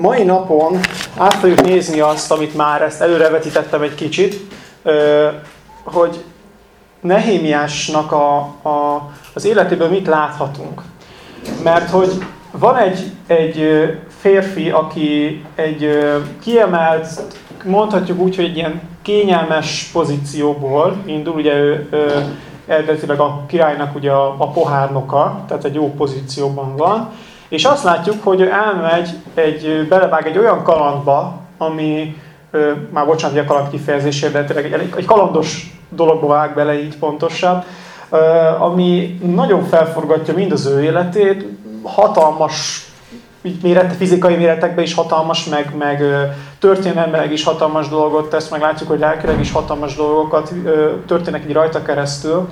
mai napon át fogjuk nézni azt, amit már ezt előrevetítettem egy kicsit, hogy Nehémiásnak a, a, az életéből mit láthatunk. Mert hogy van egy, egy férfi, aki egy kiemelt, mondhatjuk úgy, hogy egy ilyen kényelmes pozícióból indul, ugye ő, eredetileg a királynak ugye a, a pohárnoka, tehát egy jó pozícióban van, és azt látjuk, hogy elmegy, egy, belevág egy olyan kalandba, ami, már bocsánat, a kaland kifejezésért, de tényleg egy, egy kalandos dologba vág bele így pontosan, ami nagyon felforgatja mind az ő életét, hatalmas mérete, fizikai méretekben is hatalmas, meg, meg történelmileg is hatalmas dolgot tesz, meg látjuk, hogy lelkileg is hatalmas dolgokat történnek így rajta keresztül.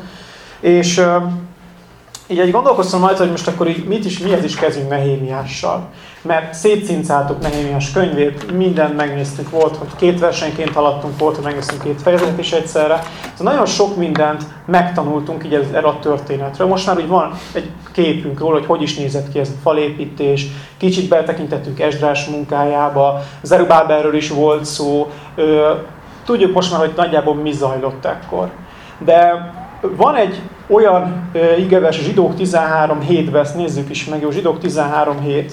És így egy gondolkoztam majd, hogy most akkor így mit is, mihez is kezdjünk Nehémiással. Mert szétszincáltuk Nehémiás könyvét, mindent megnéztük, volt, hogy két versenyként haladtunk, volt, hogy megnéztünk két fejezetet is egyszerre. Szóval nagyon sok mindent megtanultunk így erre a történetről. Most már úgy van egy képünk róla, hogy hogy is nézett ki ez a falépítés, kicsit beletekintettünk Esdrás munkájába, Zerubáberről is volt szó, tudjuk most már, hogy nagyjából mi zajlott ekkor. De van egy olyan uh, igeves zsidók 13.7-ben, ezt nézzük is meg, jó, zsidók 13.7,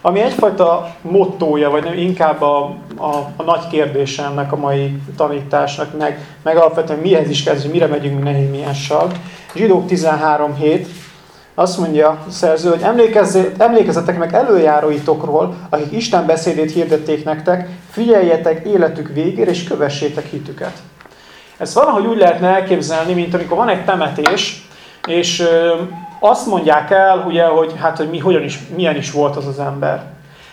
ami egyfajta mottója, vagy inkább a, a, a nagy kérdése ennek a mai tanításnak, meg, meg alapvetően mihez is kezdjük, mire megyünk mi Nehémiással. Zsidók 13.7 azt mondja a szerző, hogy emlékezzetek meg előjáróitokról, akik Isten beszédét hirdették nektek, figyeljetek életük végére, és kövessétek hitüket. Ezt valahogy úgy lehetne elképzelni, mint amikor van egy temetés, és azt mondják el, ugye, hogy hát, hogy mi, hogyan is, milyen is volt az az ember.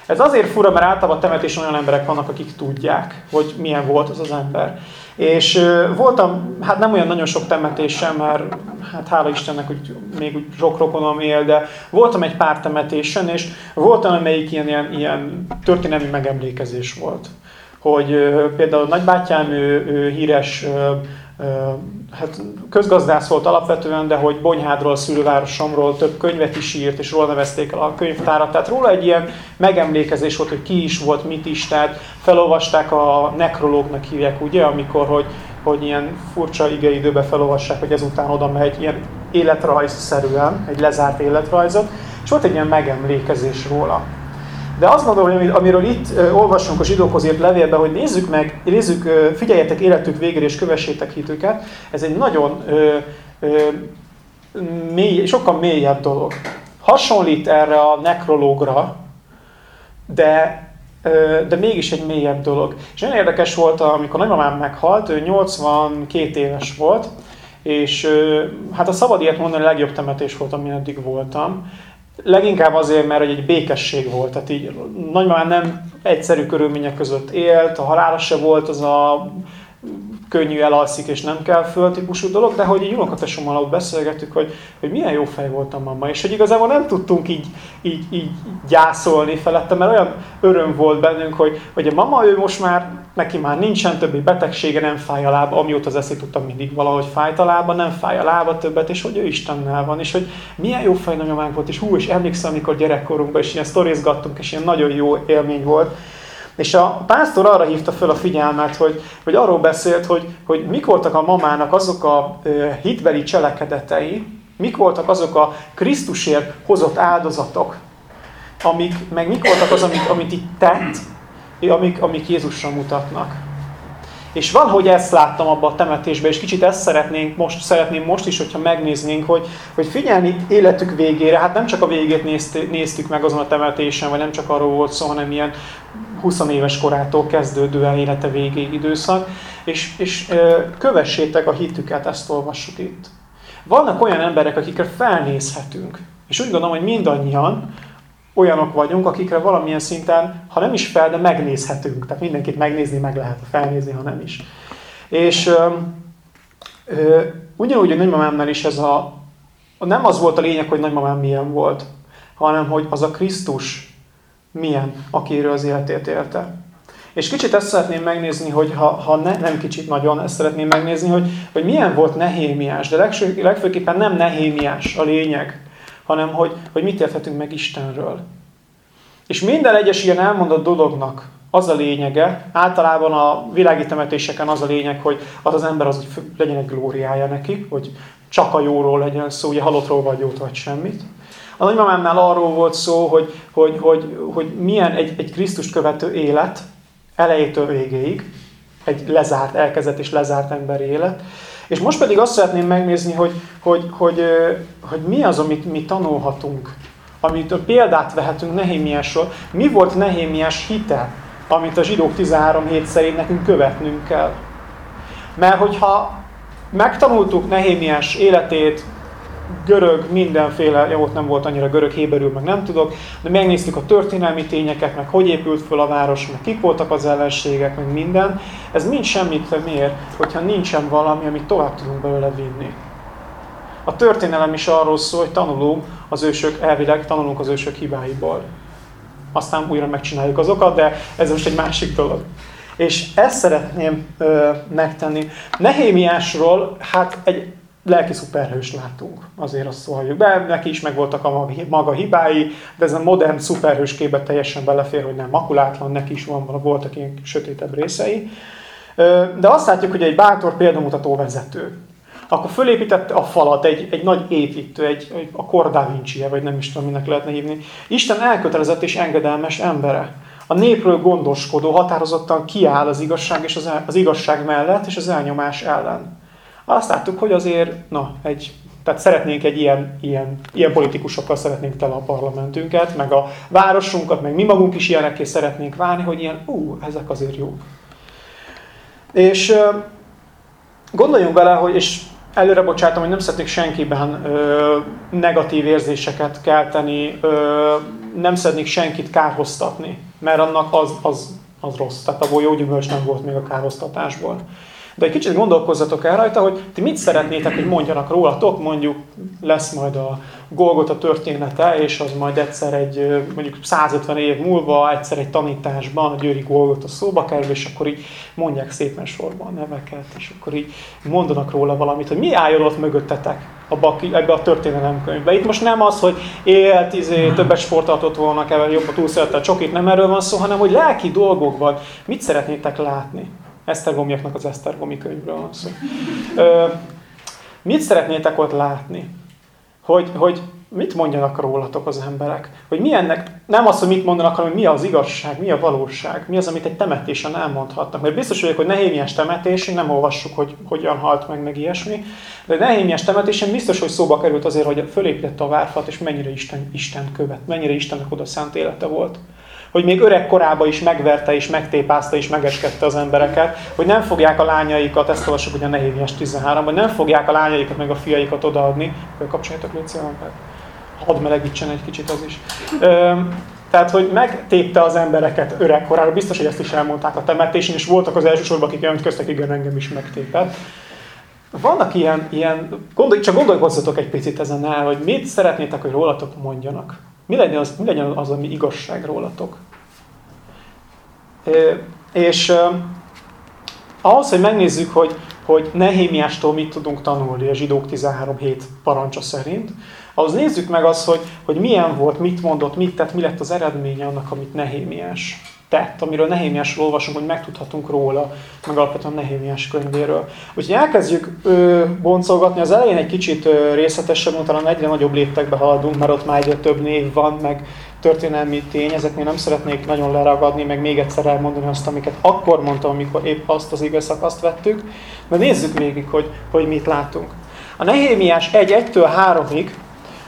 Ez azért fura, mert általában temetésen olyan emberek vannak, akik tudják, hogy milyen volt az az ember. És voltam, hát nem olyan nagyon sok temetésen, mert hát hála Istennek, hogy még úgy sok rokonom él, de voltam egy pár temetésen, és voltam, amelyik ilyen, ilyen, ilyen történelmi megemlékezés volt hogy például nagybátyám ő, ő híres hát közgazdász volt alapvetően, de hogy Bonyhádról, szülővárosomról több könyvet is írt, és róla nevezték el a könyvtárat. Tehát róla egy ilyen megemlékezés volt, hogy ki is volt, mit is, tehát felolvasták a nekrológnak hívják, ugye, amikor, hogy, hogy ilyen furcsa igeidőben felolvassák, hogy ezután oda megy, ilyen életrajzszerűen, egy lezárt életrajzot, és volt egy ilyen megemlékezés róla. De azt gondolom, hogy amiről itt olvasunk a zsidókhoz írt levélben, hogy nézzük meg, nézzük, figyeljetek életük végére és kövessétek hitüket, ez egy nagyon ö, ö, mély, sokkal mélyebb dolog. Hasonlít erre a nekrológra, de, de mégis egy mélyebb dolog. És nagyon érdekes volt, amikor nagymamám meghalt, ő 82 éves volt, és hát a szabad ilyet mondani, a legjobb temetés volt, amin eddig voltam. Leginkább azért, mert egy békesség volt, tehát így nagymamán nem egyszerű körülmények között élt, a halála se volt az a könnyű elalszik és nem kell föl típusú dolog, de hogy így unokatesommal ott beszélgettük, hogy, hogy milyen jó fej volt a mama, és hogy igazából nem tudtunk így, így, így gyászolni felette, mert olyan öröm volt bennünk, hogy, hogy a mama ő most már, neki már nincsen többi betegsége, nem fáj a lába, amióta az eszét tudtam mindig valahogy fájt a lába, nem fáj a lába többet, és hogy ő Istennel van, és hogy milyen jó fej nagyománk volt, és hú, és emlékszem, amikor gyerekkorunkban is ilyen sztorizgattunk, és ilyen nagyon jó élmény volt, és a pásztor arra hívta fel a figyelmet, hogy, hogy arról beszélt, hogy, hogy mik voltak a mamának azok a hitbeli cselekedetei, mik voltak azok a Krisztusért hozott áldozatok, amik, meg mik voltak az, amit, amit itt tett, amik, amik Jézusra mutatnak. És valahogy ezt láttam abban a temetésben, és kicsit ezt szeretnénk most, szeretném most is, hogyha megnéznénk, hogy, hogy figyelni életük végére, hát nem csak a végét nézt, néztük meg azon a temetésen, vagy nem csak arról volt szó, hanem ilyen 20 éves korától kezdődően élete végéig időszak, és, és kövessétek a hitüket, ezt olvassuk itt. Vannak olyan emberek, akikre felnézhetünk, és úgy gondolom, hogy mindannyian olyanok vagyunk, akikre valamilyen szinten, ha nem is fel, de megnézhetünk. Tehát mindenkit megnézni meg lehet, felnézni, ha nem is. És ö, ö, ugyanúgy a nagymamámnál is ez a, nem az volt a lényeg, hogy nagymamám milyen volt, hanem hogy az a Krisztus milyen, akiről az életét élte. És kicsit ezt szeretném megnézni, hogy ha, ha ne, nem kicsit nagyon ezt szeretném megnézni, hogy, hogy milyen volt Nehémiás, de legfő, legfőképpen nem Nehémiás a lényeg, hanem hogy, hogy mit érthetünk meg Istenről. És minden egyes ilyen elmondott dolognak az a lényege, általában a világi temetéseken az a lényeg, hogy az az ember az, hogy legyen egy glóriája neki, hogy csak a jóról legyen szó, ugye halottról vagy jót vagy semmit. A nagymamámnál arról volt szó, hogy, hogy, hogy, hogy milyen egy, egy Krisztust követő élet elejétől végéig, egy lezárt, elkezdett és lezárt emberi élet. És most pedig azt szeretném megnézni, hogy, hogy, hogy, hogy mi az, amit mi tanulhatunk, amit példát vehetünk Nehémiásról. Mi volt Nehémiás hite, amit a zsidók 13 hét szerint nekünk követnünk kell? Mert hogyha megtanultuk Nehémiás életét, görög, mindenféle, jó, ott nem volt annyira görög, héberül, meg nem tudok, de megnéztük a történelmi tényeket, meg hogy épült föl a város, meg kik voltak az ellenségek, meg minden. Ez mind semmit nem ér, hogyha nincsen valami, amit tovább tudunk belőle vinni. A történelem is arról szól, hogy tanulunk az ősök, elvileg tanulunk az ősök hibáiból. Aztán újra megcsináljuk azokat, de ez most egy másik dolog. És ezt szeretném ö, megtenni. Nehémiásról, hát egy lelki szuperhős látunk, azért azt szóljuk be, neki is megvoltak a maga hibái, de ez a modern szuperhős képbe teljesen belefér, hogy nem makulátlan, neki is van, voltak ilyen sötétebb részei. De azt látjuk, hogy egy bátor példamutató vezető. Akkor fölépítette a falat, egy, egy nagy építő, egy, a Cordá vinci vagy nem is tudom, minek lehetne hívni. Isten elkötelezett és engedelmes embere. A népről gondoskodó, határozottan kiáll az igazság és az, el, az igazság mellett és az elnyomás ellen. Azt láttuk, hogy azért, na, egy, tehát szeretnénk egy ilyen, ilyen, ilyen politikusokkal szeretnénk tele a parlamentünket, meg a városunkat, meg mi magunk is ilyenekké szeretnénk válni, hogy ilyen, ú, ezek azért jók. És gondoljunk bele, hogy, és előre bocsátom, hogy nem szeretnék senkiben ö, negatív érzéseket kelteni, ö, nem szeretnék senkit kárhoztatni, mert annak az, az, az rossz. Tehát abból jó gyümölcs nem volt még a kárhoztatásból. De egy kicsit gondolkozzatok el rajta, hogy ti mit szeretnétek, hogy mondjanak rólatok, mondjuk lesz majd a Golgota története, és az majd egyszer egy, mondjuk 150 év múlva, egyszer egy tanításban a Győri Golgota szóba kerül, és akkor így mondják szépen sorban a neveket, és akkor így mondanak róla valamit, hogy mi álljon ott mögöttetek abba, ebbe a történelemkönyvbe. Itt most nem az, hogy élt, izé, többet sportaltott volna, kell jobb a túlszerettel csokit, nem erről van szó, hanem hogy lelki dolgokban mit szeretnétek látni. Esztergomiaknak az Esztergomi könyvről van szó. Ö, mit szeretnétek ott látni? Hogy, hogy mit mondjanak rólatok az emberek? Hogy milyennek, nem az, hogy mit mondanak, hanem mi az igazság, mi a valóság, mi az, amit egy temetésen elmondhatnak. Mert biztos vagyok, hogy Nehémiás temetésén, nem olvassuk, hogy hogyan halt meg, meg ilyesmi, de Nehémiás temetésen biztos, hogy szóba került azért, hogy fölépítette a várfat, és mennyire Isten, Isten követ, mennyire Istennek oda szánt élete volt hogy még öreg korában is megverte és megtépázta és megeskedte az embereket, hogy nem fogják a lányaikat, ezt olvasok ugye a Nehémiás 13 hogy nem fogják a lányaikat meg a fiaikat odaadni. Kapcsoljátok Léci Hadd melegítsen egy kicsit az is. Ö, tehát, hogy megtépte az embereket öregkorára, biztos, hogy ezt is elmondták a temetésen, és voltak az elsősorban, akik jelentkeztek, igen, engem is megtépett. Vannak ilyen, ilyen gondolj, csak gondolkozzatok egy picit ezen el, hogy mit szeretnétek, hogy rólatok mondjanak. Mi legyen az, mi legyen az ami igazság rólatok? És ahhoz, hogy megnézzük, hogy, hogy Nehémiástól mit tudunk tanulni a zsidók 13 hét parancsa szerint, ahhoz nézzük meg azt, hogy, hogy milyen volt, mit mondott, mit tett, mi lett az eredménye annak, amit Nehémiás tett, amiről Nehémiásról olvasunk, hogy megtudhatunk róla, meg alapvetően Nehémiás könyvéről. Úgyhogy elkezdjük ö, boncolgatni, az elején egy kicsit ö, részletesebb, utána egyre nagyobb léptekbe haladunk, mert ott már egyre több név van, meg történelmi tény, ezeknél nem szeretnék nagyon leragadni, meg még egyszer elmondani azt, amiket akkor mondtam, amikor épp azt az azt vettük, de nézzük még, hogy, hogy mit látunk. A Nehémiás 1-1-től 3-ig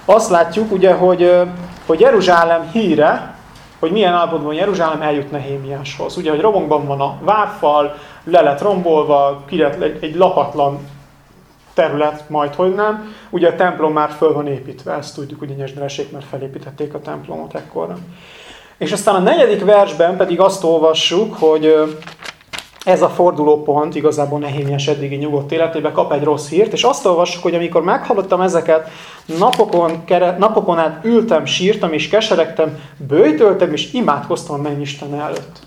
azt látjuk, ugye, hogy, hogy Jeruzsálem híre, hogy milyen állapotban Jeruzsálem eljut Nehémiáshoz. Ugye, hogy romokban van a várfal, le lett rombolva, egy, egy lakatlan terület, majd hogy nem. Ugye a templom már föl van építve, ezt tudjuk, hogy Nyesderesék már felépítették a templomot ekkorra. És aztán a negyedik versben pedig azt olvassuk, hogy ez a fordulópont igazából Nehémiás eddigi nyugodt életében kap egy rossz hírt, és azt olvassuk, hogy amikor meghallottam ezeket, napokon, kere, napokon át ültem, sírtam és keseregtem, bőjtöltem és imádkoztam a mennyisten előtt.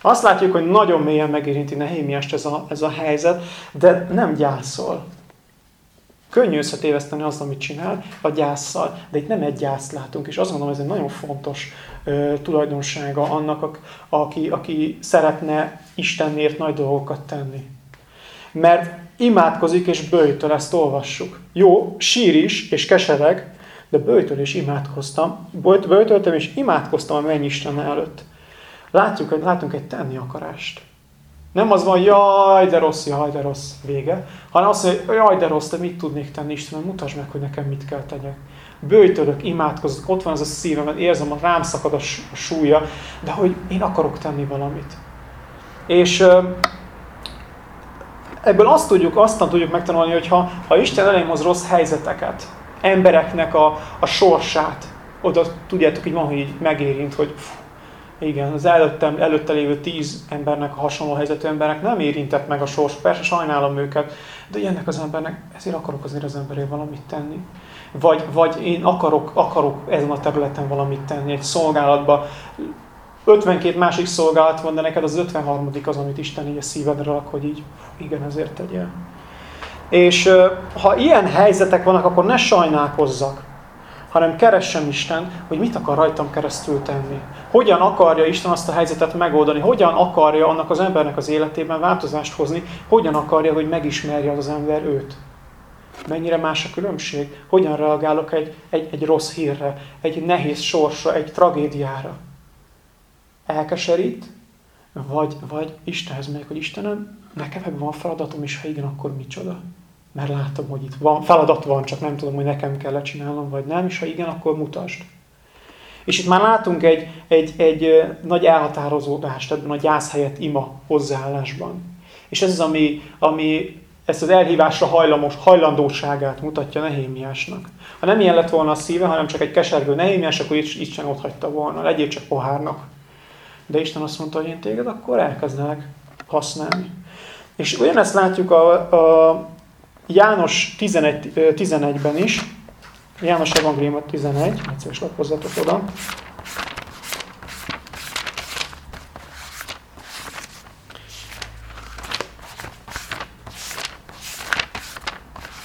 Azt látjuk, hogy nagyon mélyen megérinti Nehémiást ez a, ez a helyzet, de nem gyászol. Könnyű összetéveszteni azt, amit csinál, a gyászsal, de itt nem egy gyászt látunk, és azt gondolom, ez egy nagyon fontos ö, tulajdonsága annak, aki, aki szeretne Istenért nagy dolgokat tenni. Mert imádkozik és bőjtől, ezt olvassuk. Jó, sír is és kesereg, de bőjtől is imádkoztam. Bőjtöltem és imádkoztam a mennyi Isten előtt. Látjuk, látunk egy tenni akarást. Nem az van, jaj, de rossz, jaj, de rossz, vége. Hanem azt mondja, jaj, de rossz, de mit tudnék tenni, Istenem, mutasd meg, hogy nekem mit kell tegyek. Bőjtölök, imádkozok, ott van az a szívem, érzem, hogy rám szakad a súlya, de hogy én akarok tenni valamit. És ebből azt tudjuk, aztán tudjuk megtanulni, hogy ha, ha Isten elém hoz rossz helyzeteket, embereknek a, a sorsát, oda tudjátok, hogy van, hogy így megérint, hogy fú, igen, az előttem, előtte lévő tíz embernek, a hasonló helyzetű embernek nem érintett meg a sors. Persze sajnálom őket, de ilyennek az embernek, ezért akarok azért az emberért valamit tenni. Vagy, vagy én akarok, akarok ezen a területen valamit tenni, egy szolgálatba. 52 másik szolgálat van, de neked az 53 az, amit Isten így a szívedre rak, hogy így, igen, ezért tegyél. És ha ilyen helyzetek vannak, akkor ne sajnálkozzak hanem keressem Isten, hogy mit akar rajtam keresztül tenni. Hogyan akarja Isten azt a helyzetet megoldani, hogyan akarja annak az embernek az életében változást hozni, hogyan akarja, hogy megismerje az, ember őt. Mennyire más a különbség? Hogyan reagálok egy, egy, egy rossz hírre, egy nehéz sorsra, egy tragédiára? Elkeserít? Vagy, vagy Istenhez megyek, hogy Istenem, nekem ebben van feladatom, és ha igen, akkor micsoda? Mert látom, hogy itt van, feladat van, csak nem tudom, hogy nekem kell lecsinálnom, vagy nem, és ha igen, akkor mutasd. És itt már látunk egy, egy, egy nagy elhatározódást ebben a gyász helyett ima hozzáállásban. És ez az, ami, ami ezt az elhívásra hajlamos, hajlandóságát mutatja Nehémiásnak. Ha nem ilyen lett volna a szíve, hanem csak egy kesergő Nehémiás, akkor Isten ott hagyta volna. Legyél csak pohárnak. De Isten azt mondta, hogy én téged akkor elkezdenek használni. És ugyanezt látjuk a, a János 11, 11-ben is, János Evangélium 11, egyszerűs lapozzatok oda.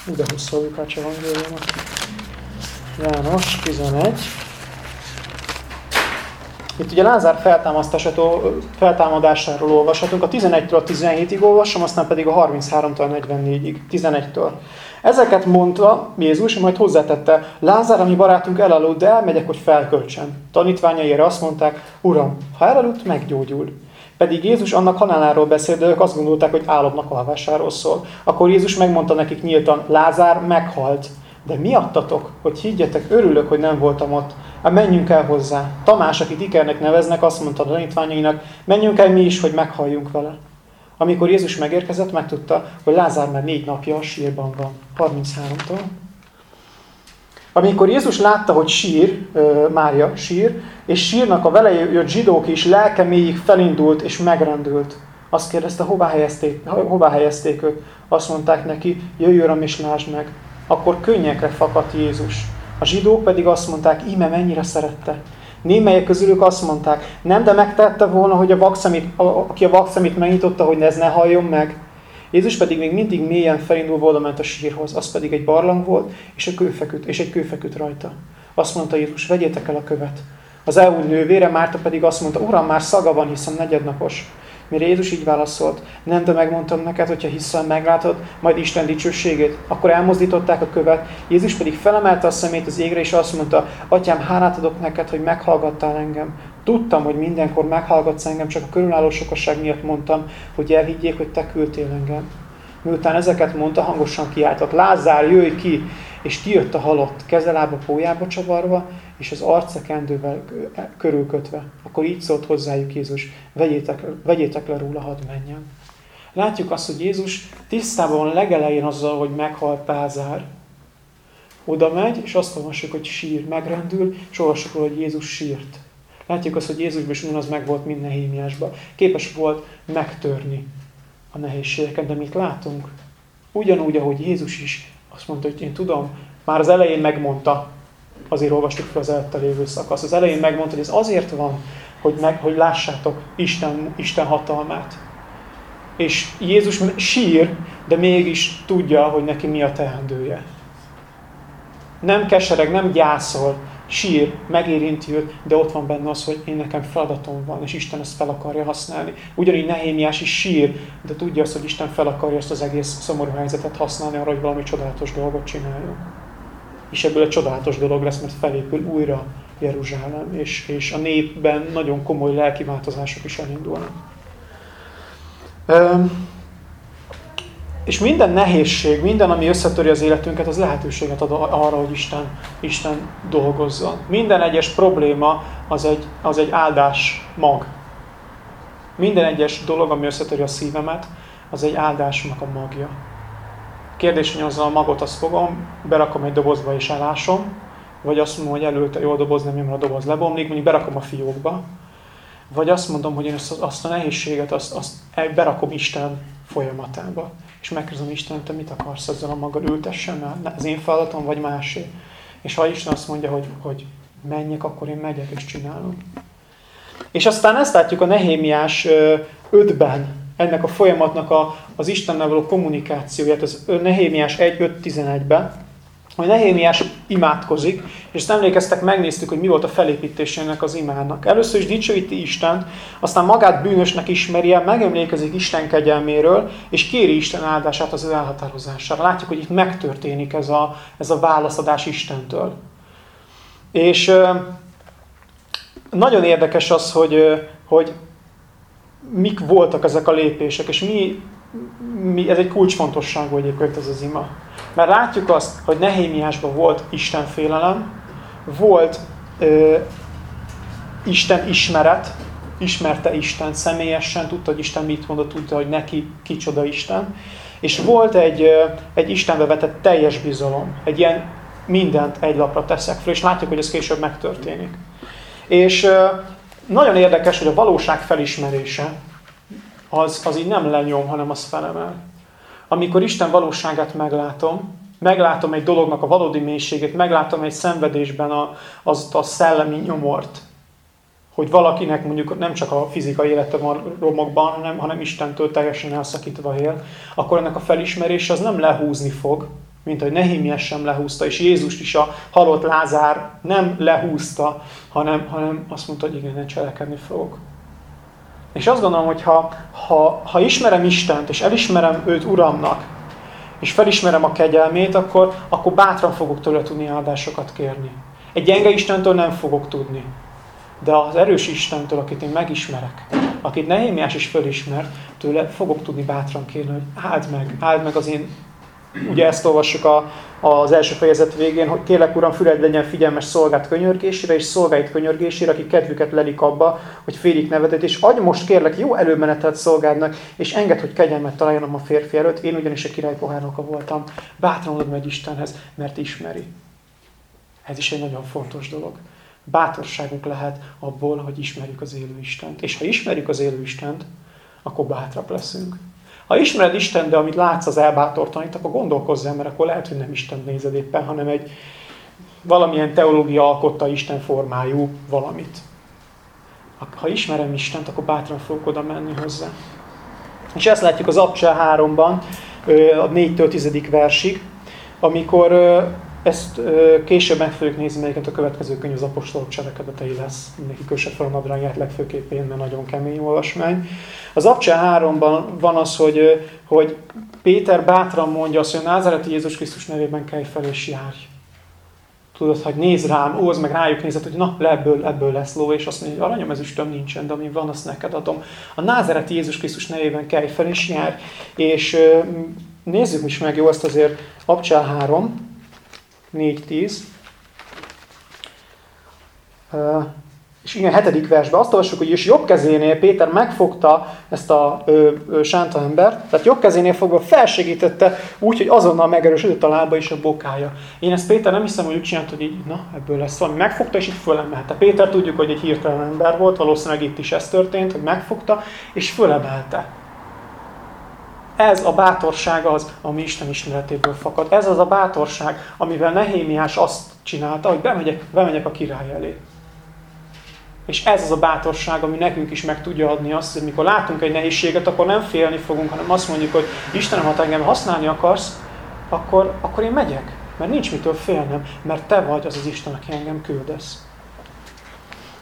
Ide hosszú Lukács Evangéliumot. János 11. Itt ugye Lázár feltámadásáról olvashatunk, a 11-től a 17-ig olvasom, aztán pedig a 33-től 44-ig, 11-től. Ezeket mondta Jézus, majd hozzátette, Lázár, ami barátunk elaludt, de elmegyek, hogy felköltsen. Tanítványaira azt mondták, Uram, ha elaludt, meggyógyul. Pedig Jézus annak haláláról beszélt, de ők azt gondolták, hogy álomnak alvásáról szól. Akkor Jézus megmondta nekik nyíltan, Lázár meghalt. De miattatok, hogy higgyetek, örülök, hogy nem voltam ott. Hát menjünk el hozzá. Tamás, akit Ikernek neveznek, azt mondta a tanítványainak, menjünk el mi is, hogy meghalljunk vele. Amikor Jézus megérkezett, megtudta, hogy Lázár már négy napja a sírban van. 33-tól. Amikor Jézus látta, hogy sír, Mária sír, és sírnak a vele jött zsidók is, lelke mélyig felindult és megrendült. Azt kérdezte, hová helyezték, hová helyezték őt. Azt mondták neki, jöjj uram és lásd meg. Akkor könnyekre fakadt Jézus. A zsidók pedig azt mondták, íme mennyire szerette. Némelyek közülük azt mondták, nem, de megtette volna, hogy a vakszemit, aki a vakszemit megnyitotta, hogy ez ne halljon meg. Jézus pedig még mindig mélyen felindulva oda ment a sírhoz, az pedig egy barlang volt, és, a kőfeküt, és egy kőfeküt rajta. Azt mondta Jézus, vegyétek el a követ. Az EU nővére Márta pedig azt mondta, Uram, már szaga van, hiszen negyednapos. Mire Jézus így válaszolt, nem, de megmondtam neked, hogyha hiszel, meglátod majd Isten dicsőségét. Akkor elmozdították a követ, Jézus pedig felemelte a szemét az égre, és azt mondta, Atyám, hálát adok neked, hogy meghallgattál engem. Tudtam, hogy mindenkor meghallgatsz engem, csak a körülálló sokaság miatt mondtam, hogy elhiggyék, hogy te küldtél engem. Miután ezeket mondta, hangosan kiáltott, Lázár, jöjj ki! És kijött a halott, kezelába pójába csavarva, és az arca kendővel körülkötve. Akkor így szólt hozzájuk Jézus, vegyétek, vegyétek le róla, hadd menjen. Látjuk azt, hogy Jézus tisztában van legelején azzal, hogy meghalt Lázár. Oda megy, és azt olvassuk, hogy sír, megrendül, és olvassuk hogy Jézus sírt. Látjuk azt, hogy Jézusban is ugyanaz meg volt, mint Nehémiásban. Képes volt megtörni a nehézségeket, de mit látunk? Ugyanúgy, ahogy Jézus is azt mondta, hogy én tudom, már az elején megmondta, azért olvastuk fel az előtte lévő szakasz. Az elején megmondta, hogy ez azért van, hogy, meg, hogy lássátok Isten, Isten hatalmát. És Jézus sír, de mégis tudja, hogy neki mi a teendője. Nem kesereg, nem gyászol, sír, megérinti őt, de ott van benne az, hogy én nekem feladatom van, és Isten ezt fel akarja használni. Ugyanígy Nehémiás is sír, de tudja azt, hogy Isten fel akarja ezt az egész szomorú helyzetet használni arra, hogy valami csodálatos dolgot csináljon. És ebből egy csodálatos dolog lesz, mert felépül újra Jeruzsálem, és, és a népben nagyon komoly lelki változások is elindulnak. És minden nehézség, minden, ami összetöri az életünket, az lehetőséget ad arra, hogy Isten, Isten dolgozzon. Minden egyes probléma az egy, az egy áldás mag. Minden egyes dolog, ami összetöri a szívemet, az egy áldásnak a magja. Kérdés, hogy azzal a magot azt fogom, berakom egy dobozba és elásom, vagy azt mondom, hogy előtte jó a doboz, nem jön, a doboz lebomlik, mondjuk berakom a fiókba, vagy azt mondom, hogy én azt, azt a nehézséget azt, azt berakom Isten folyamatába és megkérdezem Isten, te mit akarsz ezzel a magad, ültessen el, az én feladatom, vagy másé. És ha Isten azt mondja, hogy, hogy menjek, akkor én megyek és csinálom. És aztán ezt látjuk a Nehémiás ötben, ennek a folyamatnak a, az Istennel való kommunikációját, az Nehémiás 1.5.11-ben, hogy Nehémiás imádkozik, és ezt emlékeztek, megnéztük, hogy mi volt a felépítésének az imának. Először is dicsőíti Isten, aztán magát bűnösnek ismeri el, megemlékezik Isten kegyelméről, és kéri Isten áldását az ő elhatározására. Látjuk, hogy itt megtörténik ez a, ez a válaszadás Istentől. És nagyon érdekes az, hogy, hogy mik voltak ezek a lépések, és mi, mi, ez egy kulcsfontosságú egyébként ez az ima. Mert látjuk azt, hogy Nehémiásban volt Isten félelem, volt ö, Isten ismeret, ismerte Isten személyesen, tudta, hogy Isten mit mondott, tudta, hogy neki kicsoda Isten. És volt egy, egy Istenbe vetett teljes bizalom, egy ilyen mindent egy lapra teszek fel, és látjuk, hogy ez később megtörténik. És nagyon érdekes, hogy a valóság felismerése az, az így nem lenyom, hanem az felemel. Amikor Isten valóságát meglátom, meglátom egy dolognak a valódi mélységét, meglátom egy szenvedésben a, az a szellemi nyomort, hogy valakinek mondjuk nem csak a fizikai élete van romokban, hanem, hanem Istentől teljesen elszakítva él, akkor ennek a felismerése az nem lehúzni fog, mint hogy Nehémies sem lehúzta, és Jézust is a halott Lázár nem lehúzta, hanem, hanem azt mondta, hogy igen, ne cselekedni fogok. És azt gondolom, hogy ha, ha, ha ismerem Istent, és elismerem őt Uramnak, és felismerem a kegyelmét, akkor, akkor bátran fogok tőle tudni áldásokat kérni. Egy gyenge Istentől nem fogok tudni. De az erős Istentől, akit én megismerek, akit Nehémiás is felismer, tőle fogok tudni bátran kérni, hogy áld meg, áld meg az én Ugye ezt olvassuk a, az első fejezet végén, hogy kérlek Uram, füled legyen figyelmes szolgát könyörgésére, és szolgáit könyörgésére, akik kedvüket lelik abba, hogy félik nevedet, és adj most kérlek jó előmenetet szolgádnak, és enged, hogy kegyelmet találjanom a férfi előtt, én ugyanis a király pohárnoka voltam. Bátran meg Istenhez, mert ismeri. Ez is egy nagyon fontos dolog. Bátorságunk lehet abból, hogy ismerjük az élő Istent. És ha ismerjük az élő Istent, akkor bátrabb leszünk. Ha ismered Isten, de amit látsz az elbátortanít, akkor gondolkozz el, mert akkor lehet, hogy nem Isten nézed éppen, hanem egy valamilyen teológia alkotta Isten formájú valamit. Ha ismerem Istent, akkor bátran fogok oda menni hozzá. És ezt látjuk az Abcsel 3-ban, a 4-től 10. versig, amikor ezt később meg fogjuk nézni, melyiket a következő könyv az apostolok cselekedetei lesz. Mindenki kösse fel a nadrágját legfőképp én, mert nagyon kemény olvasmány. Az Abcsel 3-ban van az, hogy, hogy Péter bátran mondja azt, hogy a názáreti Jézus Krisztus nevében kelj fel és járj. Tudod, hogy néz rám, óz meg rájuk nézett, hogy na, ebből, ebből lesz ló, és azt mondja, hogy aranyom ezüstöm nincsen, de ami van, azt neked adom. A názáreti Jézus Krisztus nevében kelj fel és járj. És nézzük is meg jó ezt azért Abcsel 3, 4.10. És igen, hetedik versben azt olvassuk, hogy és jobb kezénél Péter megfogta ezt a ö, ö, sánta embert, tehát jobb kezénél fogva felsegítette úgy, hogy azonnal megerősödött a lába és a bokája. Én ezt Péter nem hiszem, hogy úgy csinált, hogy így, na, ebből lesz valami. Megfogta, és itt fölemelte. Péter tudjuk, hogy egy hirtelen ember volt, valószínűleg itt is ez történt, hogy megfogta, és fölemelte. Ez a bátorság az, ami Isten ismeretéből fakad. Ez az a bátorság, amivel Nehémiás azt csinálta, hogy bemegyek, bemegyek a király elé. És ez az a bátorság, ami nekünk is meg tudja adni azt, hogy mikor látunk egy nehézséget, akkor nem félni fogunk, hanem azt mondjuk, hogy Istenem, ha te engem használni akarsz, akkor, akkor én megyek. Mert nincs mitől félnem, mert te vagy az az Isten, aki engem küldesz.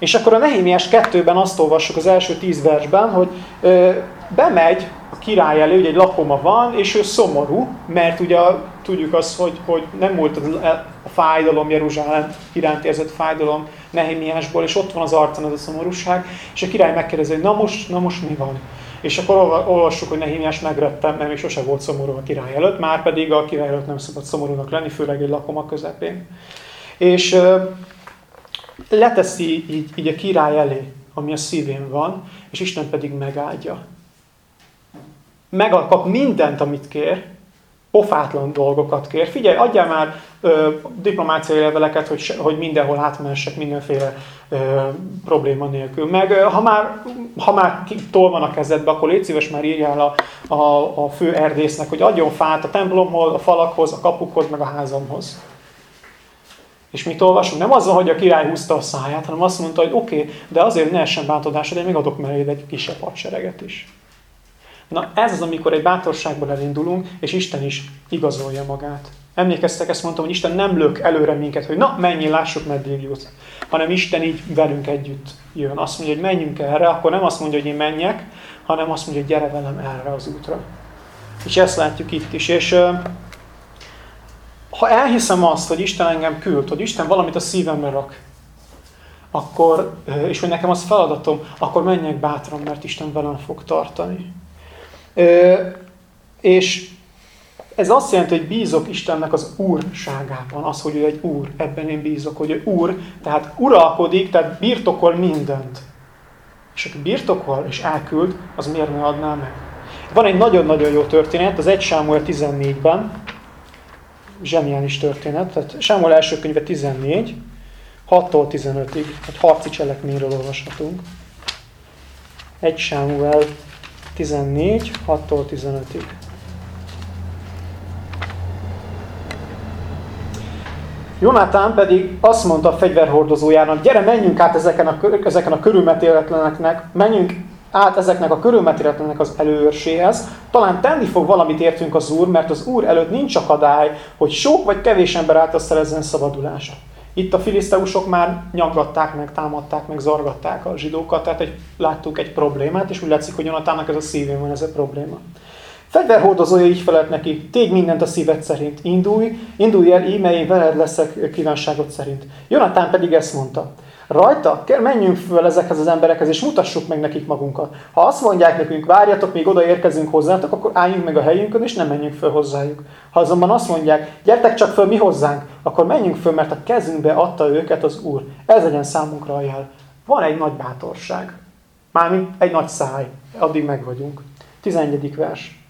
És akkor a Nehémiás 2-ben azt olvassuk az első tíz versben, hogy ö, bemegy a király elé, ugye egy lakoma van, és ő szomorú, mert ugye tudjuk azt, hogy, hogy nem volt a fájdalom, Jeruzsálem iránt érzett fájdalom Nehémiásból, és ott van az arcán az a szomorúság, és a király megkérdezi, hogy na most, na most mi van? És akkor olvassuk, hogy Nehémiás megrettem, mert még sose volt szomorú a király előtt, már pedig a király előtt nem szabad szomorúnak lenni, főleg egy lakoma közepén. És leteszi így, így a király elé, ami a szívén van, és Isten pedig megáldja. Megkap mindent, amit kér, pofátlan dolgokat kér. Figyelj, adjál már ö, diplomáciai leveleket, hogy, hogy mindenhol átmehessek mindenféle ö, probléma nélkül. Meg ö, ha már, ha már tol van a kezedbe, akkor légy szíves már írjál a, a, a fő erdésznek, hogy adjon fát a templomhoz, a falakhoz, a kapukhoz, meg a házamhoz. És mit olvasunk? Nem az van, hogy a király húzta a száját, hanem azt mondta, hogy oké, okay, de azért ne essen bántodásod, én még adok mellé egy kisebb hadsereget is. Na ez az, amikor egy bátorságból elindulunk, és Isten is igazolja magát. Emlékeztek, ezt mondtam, hogy Isten nem lök előre minket, hogy na, menjél, lássuk, meddig jutsz. Hanem Isten így velünk együtt jön. Azt mondja, hogy menjünk erre, akkor nem azt mondja, hogy én menjek, hanem azt mondja, hogy gyere velem erre az útra. És ezt látjuk itt is. És ha elhiszem azt, hogy Isten engem küld, hogy Isten valamit a szívemre rak, akkor, és hogy nekem az feladatom, akkor menjek bátran, mert Isten velem fog tartani. És ez azt jelenti, hogy bízok Istennek az úrságában, az, hogy ő egy úr, ebben én bízok, hogy ő úr, tehát uralkodik, tehát birtokol mindent. És aki birtokol és elküld, az miért ne adná meg? Van egy nagyon-nagyon jó történet, az 1 Sámuel 14-ben, zseniális történet. Tehát Sámuel első könyve 14, 6-tól 15-ig, egy harci cselekményről olvashatunk. 1 Sámuel 14, 6-tól 15-ig. Jonatán pedig azt mondta a fegyverhordozójának, gyere, menjünk át ezeken a, ezeken a körülmetéletleneknek, menjünk át ezeknek a körülmetéletlenek az előőrséhez, talán tenni fog valamit értünk az Úr, mert az Úr előtt nincs akadály, hogy sok vagy kevés ember által szerezzen szabadulása. Itt a filiszteusok már nyaggatták meg, támadták meg, zargatták a zsidókat, tehát egy, láttuk egy problémát, és úgy látszik, hogy Jonatánnak ez a szívén van ez a probléma. Fegyverhordozója így felelt neki, tégy mindent a szíved szerint, indulj, indulj el, íme én veled leszek kívánságot szerint. Jonatán pedig ezt mondta, Rajta kell menjünk föl ezekhez az emberekhez, és mutassuk meg nekik magunkat. Ha azt mondják nekünk, várjatok, még odaérkezünk hozzátok, akkor álljunk meg a helyünkön, és nem menjünk föl hozzájuk. Ha azonban azt mondják, gyertek csak föl mi hozzánk, akkor menjünk föl, mert a kezünkbe adta őket az Úr. Ez legyen számunkra a jel. Van egy nagy bátorság. Mármint egy nagy száj. Addig meg vagyunk. 11. vers.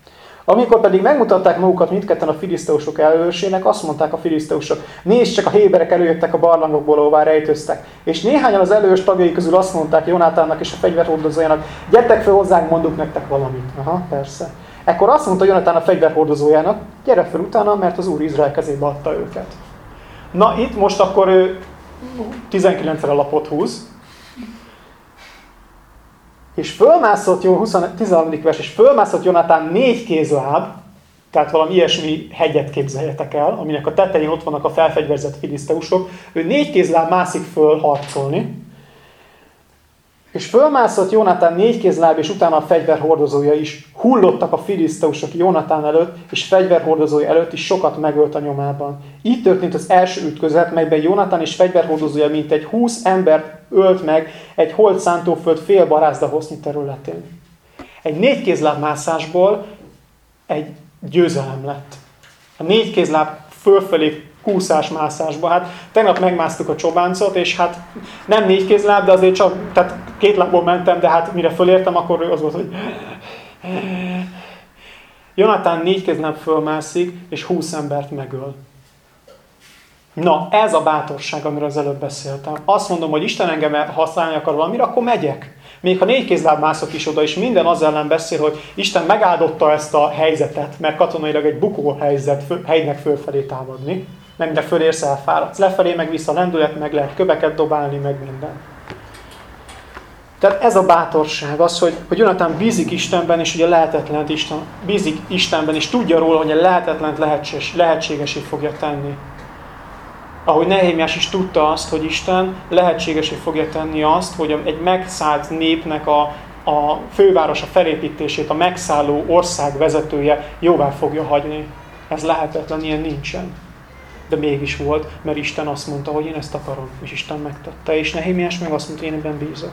Amikor pedig megmutatták magukat mindketten a filiszteusok elősének, azt mondták a filiszteusok, nézd csak a héberek előjöttek a barlangokból, ahová rejtőztek. És néhányan az elős tagjai közül azt mondták Jonátánnak és a fegyverhordozójának, gyertek fel hozzánk, mondunk nektek valamit. Aha, persze. Ekkor azt mondta Jonatán a fegyverhordozójának, gyere fel utána, mert az Úr Izrael kezébe adta őket. Na itt most akkor ő 19-re lapot húz, és fölmászott, jó, 13. vers, és fölmászott Jonatán négy kézláb, tehát valami ilyesmi hegyet képzeljetek el, aminek a tetején ott vannak a felfegyverzett filiszteusok. Ő négy kézláb mászik föl harcolni, és fölmászott Jonatán négy kézláb, és utána a fegyverhordozója is. Hullottak a filiszteusok Jonatán előtt, és fegyverhordozója előtt is sokat megölt a nyomában. Így történt az első ütközet, melyben Jonatán és fegyverhordozója mint egy húsz embert ölt meg egy holt szántóföld fél barázda hossznyi területén. Egy négy kézláb mászásból egy győzelem lett. A négy kézláb fölfelé kúszás mászásba. Hát tegnap megmásztuk a csobáncot, és hát nem négy kézláb, de azért csak, tehát két lábból mentem, de hát mire fölértem, akkor az volt, hogy Jonatán négy kézláb fölmászik, és húsz embert megöl. Na, ez a bátorság, amiről az előbb beszéltem. Azt mondom, hogy Isten engem használni akar valamire, akkor megyek. Még ha négy kézláb mászok is oda, és minden az ellen beszél, hogy Isten megáldotta ezt a helyzetet, mert katonailag egy bukó helyzet, helynek fölfelé támadni. Nem, de fölérsz, elfáradsz. Lefelé meg vissza lendület, meg lehet köveket dobálni, meg minden. Tehát ez a bátorság, az, hogy, hogy Jonathan bízik Istenben, és a lehetetlent Isten, bízik Istenben, és tudja róla, hogy a lehetetlent lehetséges, lehetségesé fogja tenni. ahogy Nehémiás is tudta azt, hogy Isten lehetségesé fogja tenni azt, hogy egy megszállt népnek a, a fővárosa felépítését a megszálló ország vezetője jóvá fogja hagyni. Ez lehetetlen, ilyen nincsen. De mégis volt, mert Isten azt mondta, hogy én ezt akarom, és Isten megtette. És Nehémiás meg azt mondta, én ebben bízok.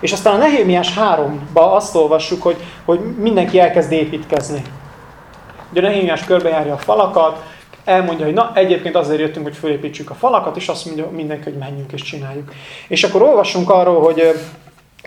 És aztán a Nehémiás 3-ba azt olvassuk, hogy, hogy mindenki elkezd építkezni. Ugye Nehémiás körbejárja a falakat, elmondja, hogy na, egyébként azért jöttünk, hogy fölépítsük a falakat, és azt mondja mindenki, hogy menjünk és csináljuk. És akkor olvassunk arról, hogy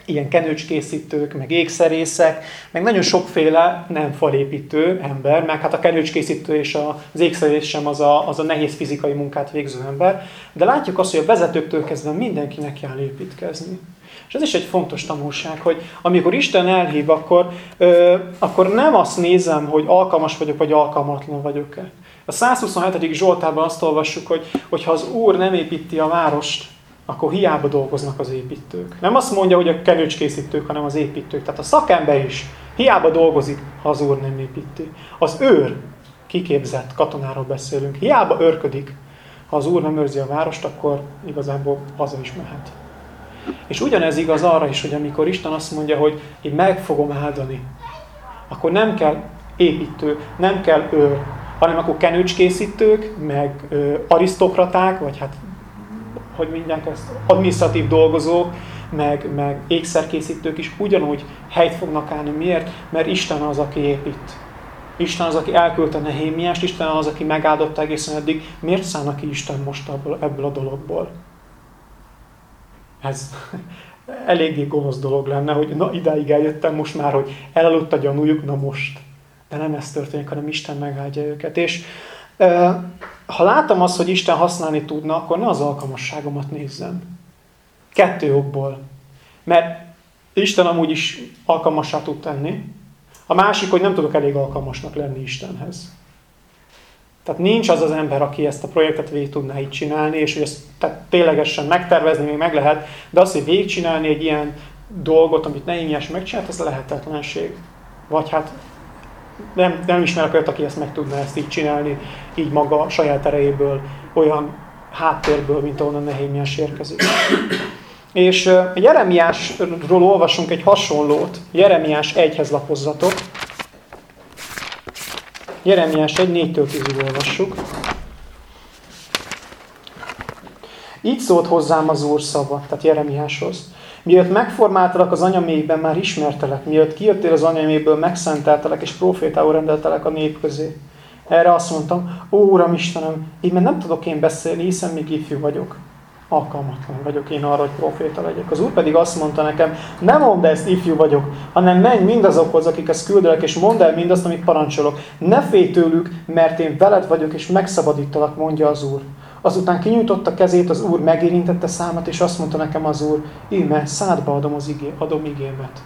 ilyen kenőcskészítők, meg ékszerészek, meg nagyon sokféle nem falépítő ember, meg hát a kenőcskészítő és az ékszerész sem az a, az a nehéz fizikai munkát végző ember, de látjuk azt, hogy a vezetőktől kezdve mindenkinek kell építkezni. És ez is egy fontos tanulság, hogy amikor Isten elhív, akkor, ö, akkor nem azt nézem, hogy alkalmas vagyok, vagy alkalmatlan vagyok-e. A 127. Zsoltában azt olvassuk, hogy, ha az Úr nem építi a várost, akkor hiába dolgoznak az építők. Nem azt mondja, hogy a kenőcskészítők, hanem az építők. Tehát a szakember is hiába dolgozik, ha az Úr nem építi. Az őr, kiképzett katonáról beszélünk, hiába őrködik. Ha az Úr nem őrzi a várost, akkor igazából haza is mehet. És ugyanez igaz arra is, hogy amikor Isten azt mondja, hogy én meg fogom áldani, akkor nem kell építő, nem kell őr, hanem akkor kenőcskészítők, meg ö, arisztokraták, vagy hát, hogy mindjárt ezt, administratív dolgozók, meg, meg ékszerkészítők is ugyanúgy helyt fognak állni. Miért? Mert Isten az, aki épít. Isten az, aki elküldte Nehémiást, Isten az, aki megáldotta egészen eddig. Miért szállna ki Isten most ebből, ebből a dologból? Ez eléggé gonosz dolog lenne, hogy na idáig eljöttem most már, hogy elaludt a gyanújuk, na most. De nem ez történik, hanem Isten megáldja őket. És ha látom azt, hogy Isten használni tudna, akkor ne az alkalmasságomat nézzem. Kettő okból. Mert Isten amúgy is alkalmassá tud tenni. A másik, hogy nem tudok elég alkalmasnak lenni Istenhez. Tehát nincs az az ember, aki ezt a projektet végig tudná így csinálni, és hogy ezt tehát ténylegesen megtervezni még meg lehet, de azt, hogy végigcsinálni egy ilyen dolgot, amit Nehémiás megcsinált, ez lehetetlenség. Vagy hát nem, nem ismerek olyat, aki ezt meg tudná ezt így csinálni, így maga saját erejéből, olyan háttérből, mint ahonnan Nehémiás érkezik. És Jeremiásról olvasunk egy hasonlót. Jeremiás egyhez lapozzatok. Jeremiás 1, 4-től 10 olvassuk. Így szólt hozzám az Úr szava, tehát Jeremiáshoz. Mielőtt megformáltalak az anyamékben, már ismertelek. Mielőtt kijöttél az anyaméből, megszenteltelek és profétául rendeltelek a nép közé. Erre azt mondtam, ó Uram Istenem, így mert nem tudok én beszélni, hiszen még ifjú vagyok alkalmatlan vagyok én arra, hogy proféta legyek. Az Úr pedig azt mondta nekem, ne mondd ezt, ifjú vagyok, hanem menj mindazokhoz, akik ezt küldelek, és mondd el mindazt, amit parancsolok. Ne félj tőlük, mert én veled vagyok, és megszabadítalak, mondja az Úr. Azután kinyújtotta kezét, az Úr megérintette számat, és azt mondta nekem az Úr, íme, szádba adom az igé, adom igémet.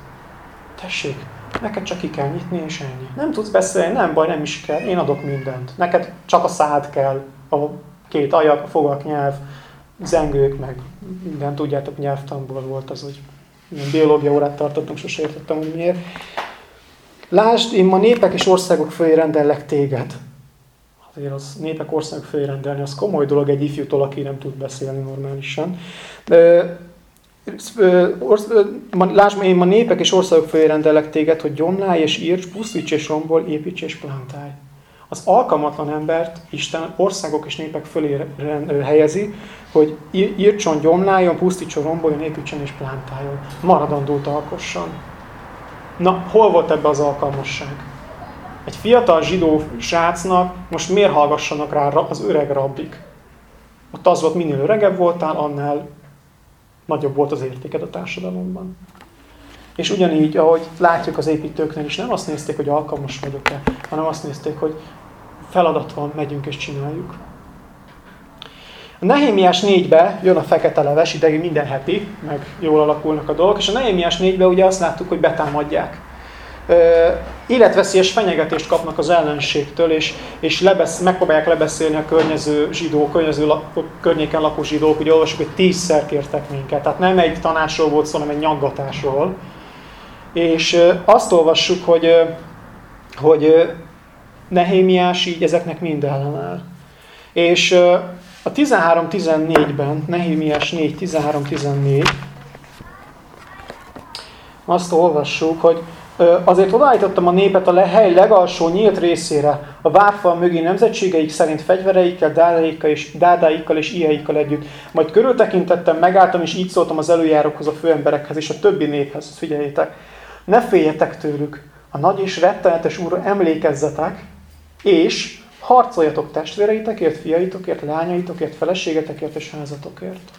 Tessék, neked csak ki kell nyitni, és ennyi. Nem tudsz beszélni, nem baj, nem is kell, én adok mindent. Neked csak a szád kell, a két ajak, a fogak, nyelv, zengők, meg minden, tudjátok, nyelvtanból volt az, hogy biológia órát tartottunk, sose értettem, hogy miért. Lásd, én ma népek és országok fölé rendellek téged. Azért az népek országok fölé rendelni, az komoly dolog egy ifjútól, aki nem tud beszélni normálisan. Lásd, én ma népek és országok fölé rendelek téged, hogy gyomlálj és írts, pusztíts és rombol, építs és plantálj. Az alkalmatlan embert Isten országok és népek fölé helyezi, hogy írtson, gyomláljon, pusztítson, romboljon, építsen és plántáljon. Maradandót alkosson. Na, hol volt ebbe az alkalmasság? Egy fiatal zsidó srácnak most miért hallgassanak rá az öreg rabbik? Ott az volt, minél öregebb voltál, annál nagyobb volt az értéked a társadalomban. És ugyanígy, ahogy látjuk az építőknél is, nem azt nézték, hogy alkalmas vagyok-e, hanem azt nézték, hogy feladat van, megyünk és csináljuk. A Nehémiás 4-be jön a fekete leves, idegi minden heti, meg jól alakulnak a dolgok, és a Nehémiás 4-be ugye azt láttuk, hogy betámadják. Életveszélyes fenyegetést kapnak az ellenségtől, és, és lebesz, megpróbálják lebeszélni a környező zsidók, környező lak, környéken lakó zsidók, ugye olvasjuk, hogy tízszer kértek minket. Tehát nem egy tanásról volt szó, hanem egy nyaggatásról. És azt olvassuk, hogy, hogy Nehémiás így ezeknek mind ellenáll. És A 13.14-ben, Nehémiás 4, 13.14 azt olvassuk, hogy Azért odaállítottam a népet a hely legalsó nyílt részére, a várfal mögé nemzetségeik szerint fegyvereikkel, dádáikkal és, dádáikkal és iaikkal együtt. Majd körültekintettem, megálltam, és így szóltam az előjárókhoz, a főemberekhez és a többi néphez. Figyeljétek, ne féljetek tőlük, a nagy és rettenetes úrra emlékezzetek, és harcoljatok testvéreitekért, fiaitokért, lányaitokért, feleségetekért és házatokért.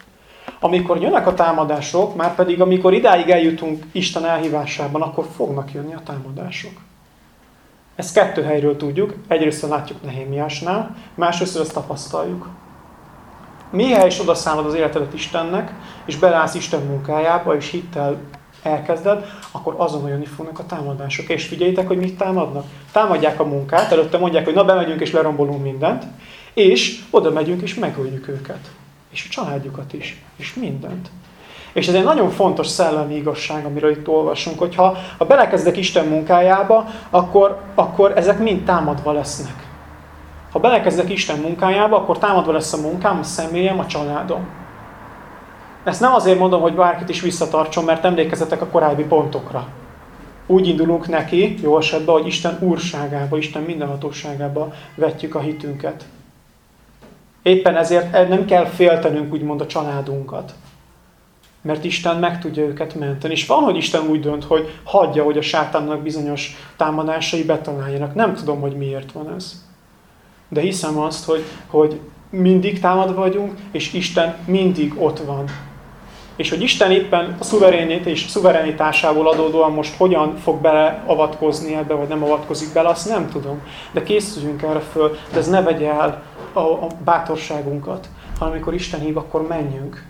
Amikor jönnek a támadások, már pedig amikor idáig eljutunk Isten elhívásában, akkor fognak jönni a támadások. Ezt kettő helyről tudjuk. Egyrészt látjuk Nehémiásnál, másrészt ezt tapasztaljuk. Mihely is odaszállod az életedet Istennek, és belállsz Isten munkájába, és hittel elkezded, akkor azonnal jönni fognak a támadások. És figyeljétek, hogy mit támadnak. Támadják a munkát, előtte mondják, hogy na bemegyünk és lerombolunk mindent, és oda megyünk és megöljük őket és a családjukat is, és mindent. És ez egy nagyon fontos szellemi igazság, amiről itt olvasunk, hogyha ha belekezdek Isten munkájába, akkor, akkor ezek mind támadva lesznek. Ha belekezdek Isten munkájába, akkor támadva lesz a munkám, a személyem, a családom. Ezt nem azért mondom, hogy bárkit is visszatartson, mert emlékezetek a korábbi pontokra. Úgy indulunk neki, jó esetben, hogy Isten úrságába, Isten mindenhatóságába vetjük a hitünket. Éppen ezért nem kell féltenünk úgymond a családunkat. Mert Isten meg tudja őket menteni. És van, hogy Isten úgy dönt, hogy hagyja, hogy a sátánnak bizonyos támadásai betaláljanak. Nem tudom, hogy miért van ez. De hiszem azt, hogy, hogy mindig támad vagyunk, és Isten mindig ott van. És hogy Isten éppen a szuverénit és szuverenitásából adódóan most hogyan fog beleavatkozni ebbe, vagy nem avatkozik bele, azt nem tudom. De készüljünk erre föl, de ez ne vegye el a, a bátorságunkat, hanem amikor Isten hív, akkor menjünk.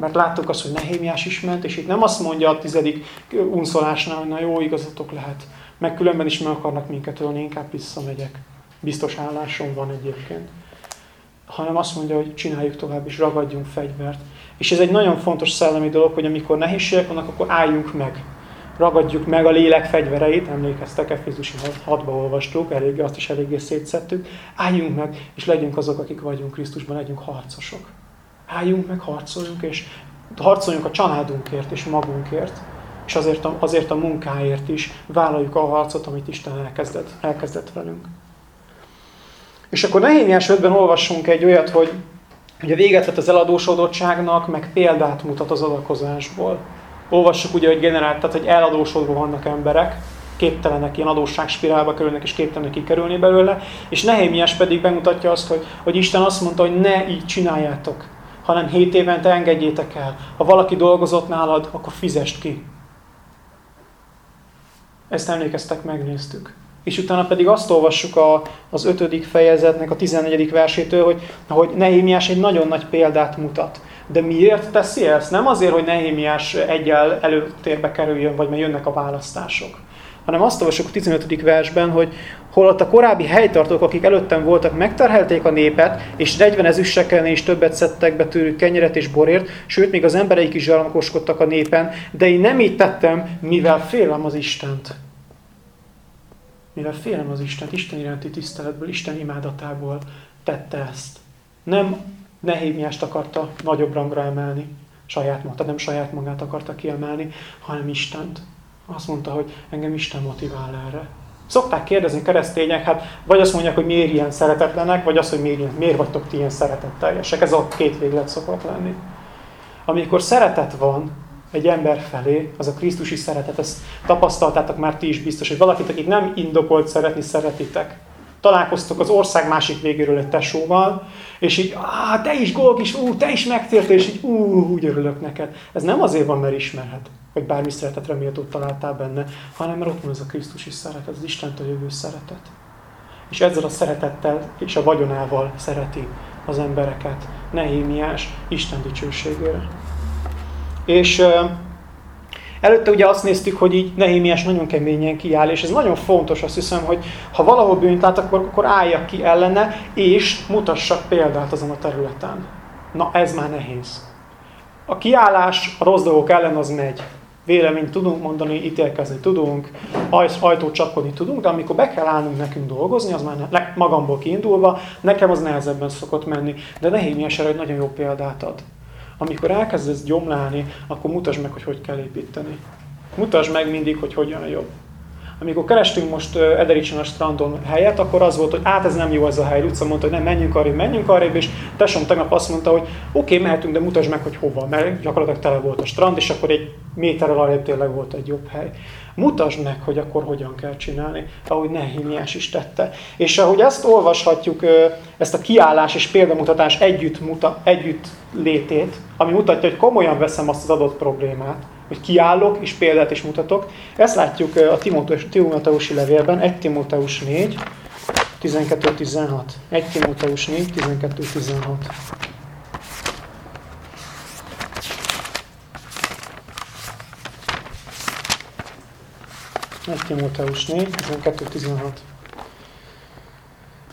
Mert láttuk azt, hogy Nehémiás is ment, és itt nem azt mondja a tizedik unszolásnál, hogy na jó, igazatok lehet. Meg különben is meg akarnak minket ölni, inkább visszamegyek. Biztos állásom van egyébként. Hanem azt mondja, hogy csináljuk tovább, és ragadjunk fegyvert. És ez egy nagyon fontos szellemi dolog, hogy amikor nehézségek vannak, akkor álljunk meg ragadjuk meg a lélek fegyvereit, emlékeztek, Efézusi 6-ba olvastuk, eléggé, azt is eléggé szétszettük. Álljunk meg, és legyünk azok, akik vagyunk Krisztusban, legyünk harcosok. Álljunk meg, harcoljunk, és harcoljunk a családunkért és magunkért, és azért a, azért a munkáért is vállaljuk a harcot, amit Isten elkezdett, elkezdett velünk. És akkor Nehémiás 5-ben olvassunk egy olyat, hogy ugye véget vett az eladósodottságnak, meg példát mutat az adakozásból. Olvassuk ugye, hogy generált, tehát hogy eladósodva vannak emberek, képtelenek, ilyen adósságspirálba kerülnek, és képtelenek kikerülni belőle, és Nehémiás pedig bemutatja azt, hogy, hogy Isten azt mondta, hogy ne így csináljátok, hanem hét évente engedjétek el. Ha valaki dolgozott nálad, akkor fizest ki. Ezt emlékeztek, megnéztük. És utána pedig azt olvassuk a, az ötödik fejezetnek a 14. versétől, hogy, hogy Nehémiás egy nagyon nagy példát mutat. De miért teszi ezt? Nem azért, hogy Nehémiás egyel előtérbe kerüljön, vagy mert jönnek a választások. Hanem azt olvasjuk a 15. versben, hogy holott a korábbi helytartók, akik előttem voltak, megterhelték a népet, és 40 ezüstsekelnél is többet szedtek be tőlük kenyeret és borért, sőt, még az embereik is zsarnokoskodtak a népen, de én nem így tettem, mivel félem az Istent. Mivel félem az Istent, Isten iránti tiszteletből, Isten imádatából tette ezt. Nem Nehémiást akarta nagyobb rangra emelni, saját magát, nem saját magát akarta kiemelni, hanem Istent. Azt mondta, hogy engem Isten motivál erre. Szokták kérdezni keresztények, hát vagy azt mondják, hogy miért ilyen szeretetlenek, vagy azt, hogy miért, miért vagytok ti ilyen szeretetteljesek. Ez a két véglet szokott lenni. Amikor szeretet van egy ember felé, az a Krisztusi szeretet, ezt tapasztaltátok már ti is biztos, hogy valakit, akit nem indokolt szeretni, szeretitek találkoztok az ország másik végéről egy tesóval, és így, á, te is is, ú, te is megtértél, és így, ú, úgy örülök neked. Ez nem azért van, mert ismerhet, vagy bármi szeretetre méltót találtál benne, hanem mert ott van ez a Krisztusi szeretet, az Istentől jövő szeretet. És ezzel a szeretettel és a vagyonával szereti az embereket. Nehémiás Isten dicsőségére. És Előtte ugye azt néztük, hogy így Nehémiás nagyon keményen kiáll, és ez nagyon fontos, azt hiszem, hogy ha valahol bűnt lát, akkor, akkor álljak ki ellene, és mutassak példát azon a területen. Na, ez már nehéz. A kiállás a rossz dolgok ellen az megy. véleményt tudunk mondani, ítélkezni tudunk, ajtót csapkodni tudunk, de amikor be kell állnunk nekünk dolgozni, az már ne, magamból kiindulva, nekem az nehezebben szokott menni. De Nehémiás erre egy nagyon jó példát ad. Amikor elkezdesz gyomlálni, akkor mutasd meg, hogy hogy kell építeni. Mutasd meg mindig, hogy hogyan jobb. Amikor kerestünk most Edericsen a strandon helyet, akkor az volt, hogy át ez nem jó ez a hely. Luca mondta, hogy nem, menjünk arrébb, menjünk arrébb, és tesóm tegnap azt mondta, hogy oké, okay, mehetünk, de mutasd meg, hogy hova, mert gyakorlatilag tele volt a strand, és akkor egy méterrel arrébb tényleg volt egy jobb hely. Mutasd meg, hogy akkor hogyan kell csinálni, ahogy Nehemiás is tette. És ahogy ezt olvashatjuk, ezt a kiállás és példamutatás együtt, muta, együtt létét, ami mutatja, hogy komolyan veszem azt az adott problémát, hogy kiállok és példát is mutatok. Ezt látjuk a Timóteusi levélben, 1 Timóteus 4, 12-16. 1 Timóteus 4, 12-16. Egy Timóteus 4, 12-16.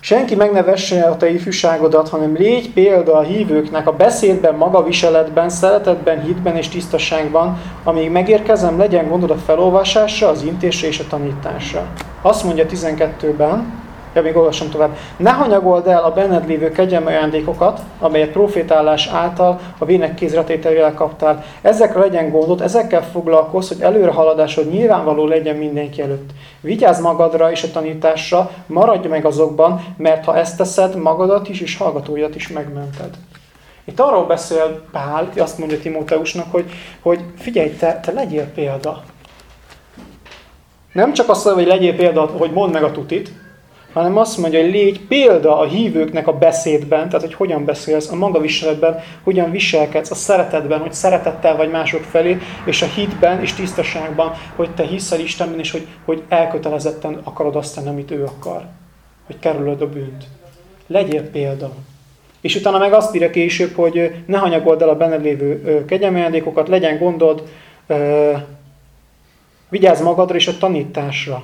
Senki meg ne vesse a te ifjúságodat, hanem légy példa a hívőknek a beszédben, magaviseletben, szeretetben, hitben és tisztaságban, amíg megérkezem, legyen gondod a felolvasásra, az intésre és a tanításra. Azt mondja 12-ben, Ja, még olvasom tovább. Ne hanyagold el a benned lévő kegyelmi ajándékokat, amelyet profétálás által a vének kézretételével kaptál. Ezekre legyen gondot, ezekkel foglalkozz, hogy előre haladásod nyilvánvaló legyen mindenki előtt. Vigyázz magadra és a tanításra, maradj meg azokban, mert ha ezt teszed, magadat is és hallgatóidat is megmented. Itt arról beszél Pál, azt mondja Timóteusnak, hogy, hogy figyelj, te, te legyél példa. Nem csak azt mondja, hogy legyél példa, hogy mondd meg a tutit, hanem azt mondja, hogy légy példa a hívőknek a beszédben, tehát hogy hogyan beszélsz, a magaviseletben, hogyan viselkedsz, a szeretetben, hogy szeretettel vagy mások felé, és a hitben és tisztaságban, hogy te hiszel Istenben, és hogy, hogy elkötelezetten akarod azt tenni, amit ő akar. Hogy kerülöd a bűnt. Legyél példa. És utána meg azt írja később, hogy ne hanyagold el a benned lévő kegyelmejándékokat, legyen gondod, vigyázz magadra és a tanításra.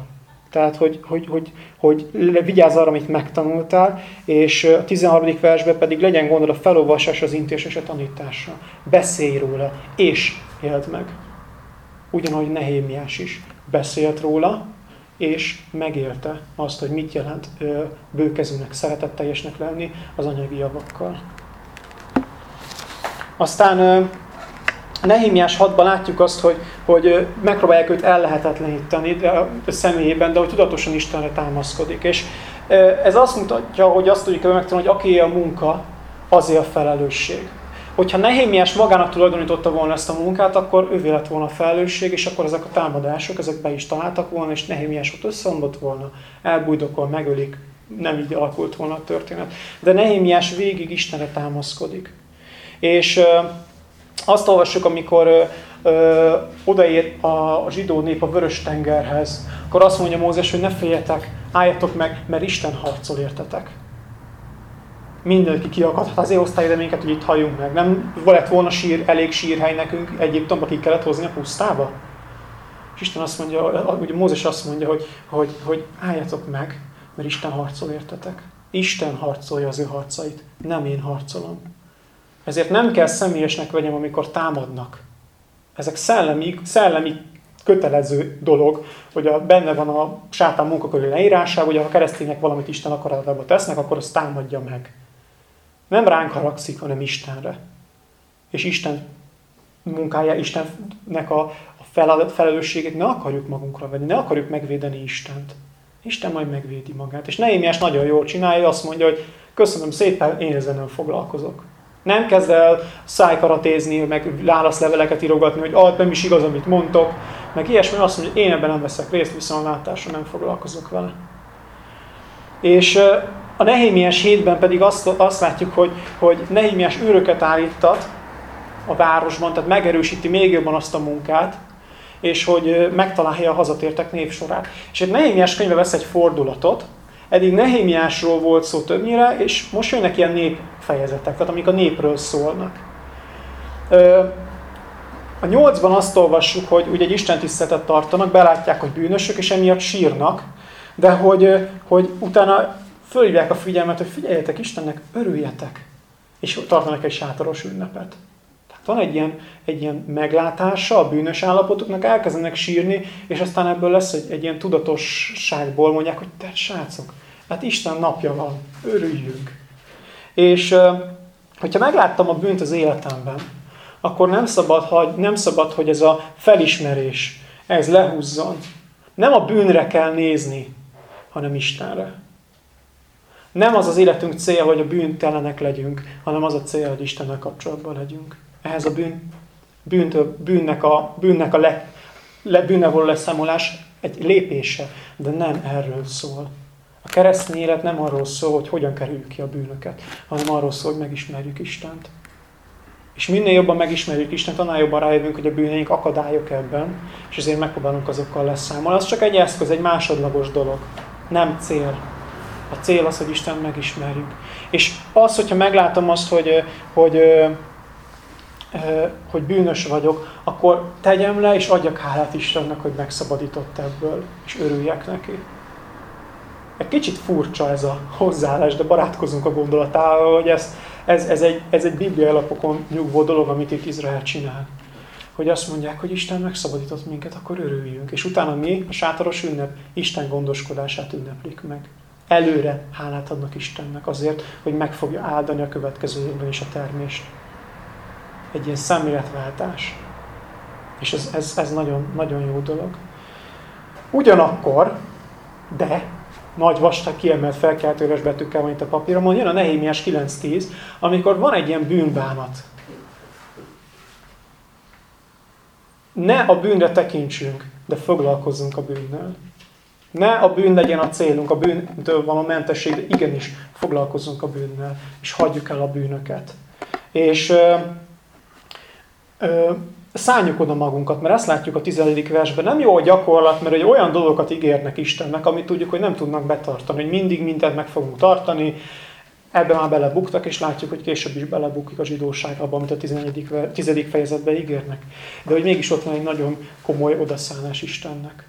Tehát, hogy, hogy, hogy, hogy vigyázz arra, amit megtanultál, és a 13. versben pedig legyen gondod a felolvasás, az intés és a tanításra. Beszélj róla, és éld meg. Ugyanhogy Nehémiás is beszélt róla, és megélte azt, hogy mit jelent bőkezőnek, szeretetteljesnek lenni az anyagi javakkal. Aztán Nehémiás 6-ban látjuk azt, hogy, hogy megpróbálják őt ellehetetleníteni de a személyében, de hogy tudatosan Istenre támaszkodik. És ez azt mutatja, hogy azt tudjuk megtanulni, hogy aki a munka, azért a felelősség. Hogyha Nehémiás magának tulajdonította volna ezt a munkát, akkor ő lett volna a felelősség, és akkor ezek a támadások, ezek be is találtak volna, és Nehémiás ott összeomlott volna, elbújdokol, megölik, nem így alakult volna a történet. De Nehémiás végig Istenre támaszkodik. És azt olvassuk, amikor ö, ö, odaér a, zsidó nép a vörös tengerhez, akkor azt mondja Mózes, hogy ne féljetek, álljatok meg, mert Isten harcol értetek. Mindenki kiakadhat az osztályideményeket, hogy itt halljunk meg. Nem lett volna sír, elég sírhely nekünk Egyiptomba ki kellett hozni a pusztába? És Isten azt mondja, ugye Mózes azt mondja, hogy, hogy, hogy álljatok meg, mert Isten harcol értetek. Isten harcolja az ő harcait, nem én harcolom. Ezért nem kell személyesnek vegyem, amikor támadnak. Ezek szellemi, szellemi kötelező dolog, hogy a, benne van a sátán munkakörű leírása, hogy ha a keresztények valamit Isten akaratába tesznek, akkor azt támadja meg. Nem ránk haragszik, hanem Istenre. És Isten munkája, Istennek a, a felelősségét ne akarjuk magunkra venni, ne akarjuk megvédeni Istent. Isten majd megvédi magát. És Neémiás nagyon jól csinálja, azt mondja, hogy köszönöm szépen, én ezzel nem foglalkozok. Nem kezd el szájkaratézni, meg válaszleveleket írogatni, hogy ah, nem is igaz, amit mondtok, meg ilyesmi, azt mondja, hogy én ebben nem veszek részt, viszontlátásra nem foglalkozok vele. És a Nehémiás hétben pedig azt, azt látjuk, hogy, hogy Nehémiás őröket állítat a városban, tehát megerősíti még jobban azt a munkát, és hogy megtalálja a hazatértek névsorát. És egy Nehémiás könyve vesz egy fordulatot, Eddig Nehémiásról volt szó többnyire, és most jönnek ilyen népfejezetek, tehát amik a népről szólnak. A nyolcban azt olvassuk, hogy ugye egy Isten tartanak, belátják, hogy bűnösök, és emiatt sírnak, de hogy, hogy utána fölhívják a figyelmet, hogy figyeljetek Istennek, örüljetek, és tartanak egy sátoros ünnepet. Tehát Van egy ilyen, egy ilyen meglátása a bűnös állapotoknak, elkezdenek sírni, és aztán ebből lesz egy, egy ilyen tudatosságból mondják, hogy te srácok, hát Isten napja van, örüljünk. És hogyha megláttam a bűnt az életemben, akkor nem szabad, hogy, nem szabad, hogy ez a felismerés, ez lehúzzon. Nem a bűnre kell nézni, hanem Istenre. Nem az az életünk célja, hogy a bűntelenek legyünk, hanem az a cél, hogy Istennel kapcsolatban legyünk. Ehhez a bűn, bűntől, bűnnek a, bűnnek a le, le, bűnnel való leszámolás egy lépése, de nem erről szól. A keresztény élet nem arról szól, hogy hogyan kerüljük ki a bűnöket, hanem arról szól, hogy megismerjük Istent. És minél jobban megismerjük Istent, annál jobban rájövünk, hogy a bűneink akadályok ebben, és ezért megpróbálunk azokkal leszámolni. Az csak egy eszköz, egy másodlagos dolog. Nem cél. A cél az, hogy Isten megismerjük. És az, hogyha meglátom azt, hogy, hogy, hogy bűnös vagyok, akkor tegyem le, és adjak hálát Istennek, hogy megszabadított ebből, és örüljek neki. Egy kicsit furcsa ez a hozzáállás, de barátkozunk a gondolatával, hogy ez, ez, ez, egy, ez egy bibliai alapokon nyugvó dolog, amit itt Izrael csinál. Hogy azt mondják, hogy Isten megszabadított minket, akkor örüljünk. És utána mi, a sátoros ünnep, Isten gondoskodását ünneplik meg. Előre hálát adnak Istennek azért, hogy meg fogja áldani a következő évben is a termést. Egy ilyen szemléletváltás. És ez, ez, ez nagyon, nagyon jó dolog. Ugyanakkor, de nagy vastag kiemelt felkeltőres betűkkel van itt a papíromon, jön a Nehémiás 9.10, amikor van egy ilyen bűnbánat. Ne a bűnre tekintsünk, de foglalkozzunk a bűnnel. Ne a bűn legyen a célunk, a bűntől való mentesség, de igenis foglalkozzunk a bűnnel, és hagyjuk el a bűnöket. És ö, ö, szálljuk oda magunkat, mert ezt látjuk a tizedik versben. Nem jó a gyakorlat, mert egy olyan dolgokat ígérnek Istennek, amit tudjuk, hogy nem tudnak betartani, hogy mindig mindent meg fogunk tartani, ebben már belebuktak, és látjuk, hogy később is belebukik a zsidóság abban, amit a 11. tizedik fejezetben ígérnek. De hogy mégis ott van egy nagyon komoly odaszállás Istennek.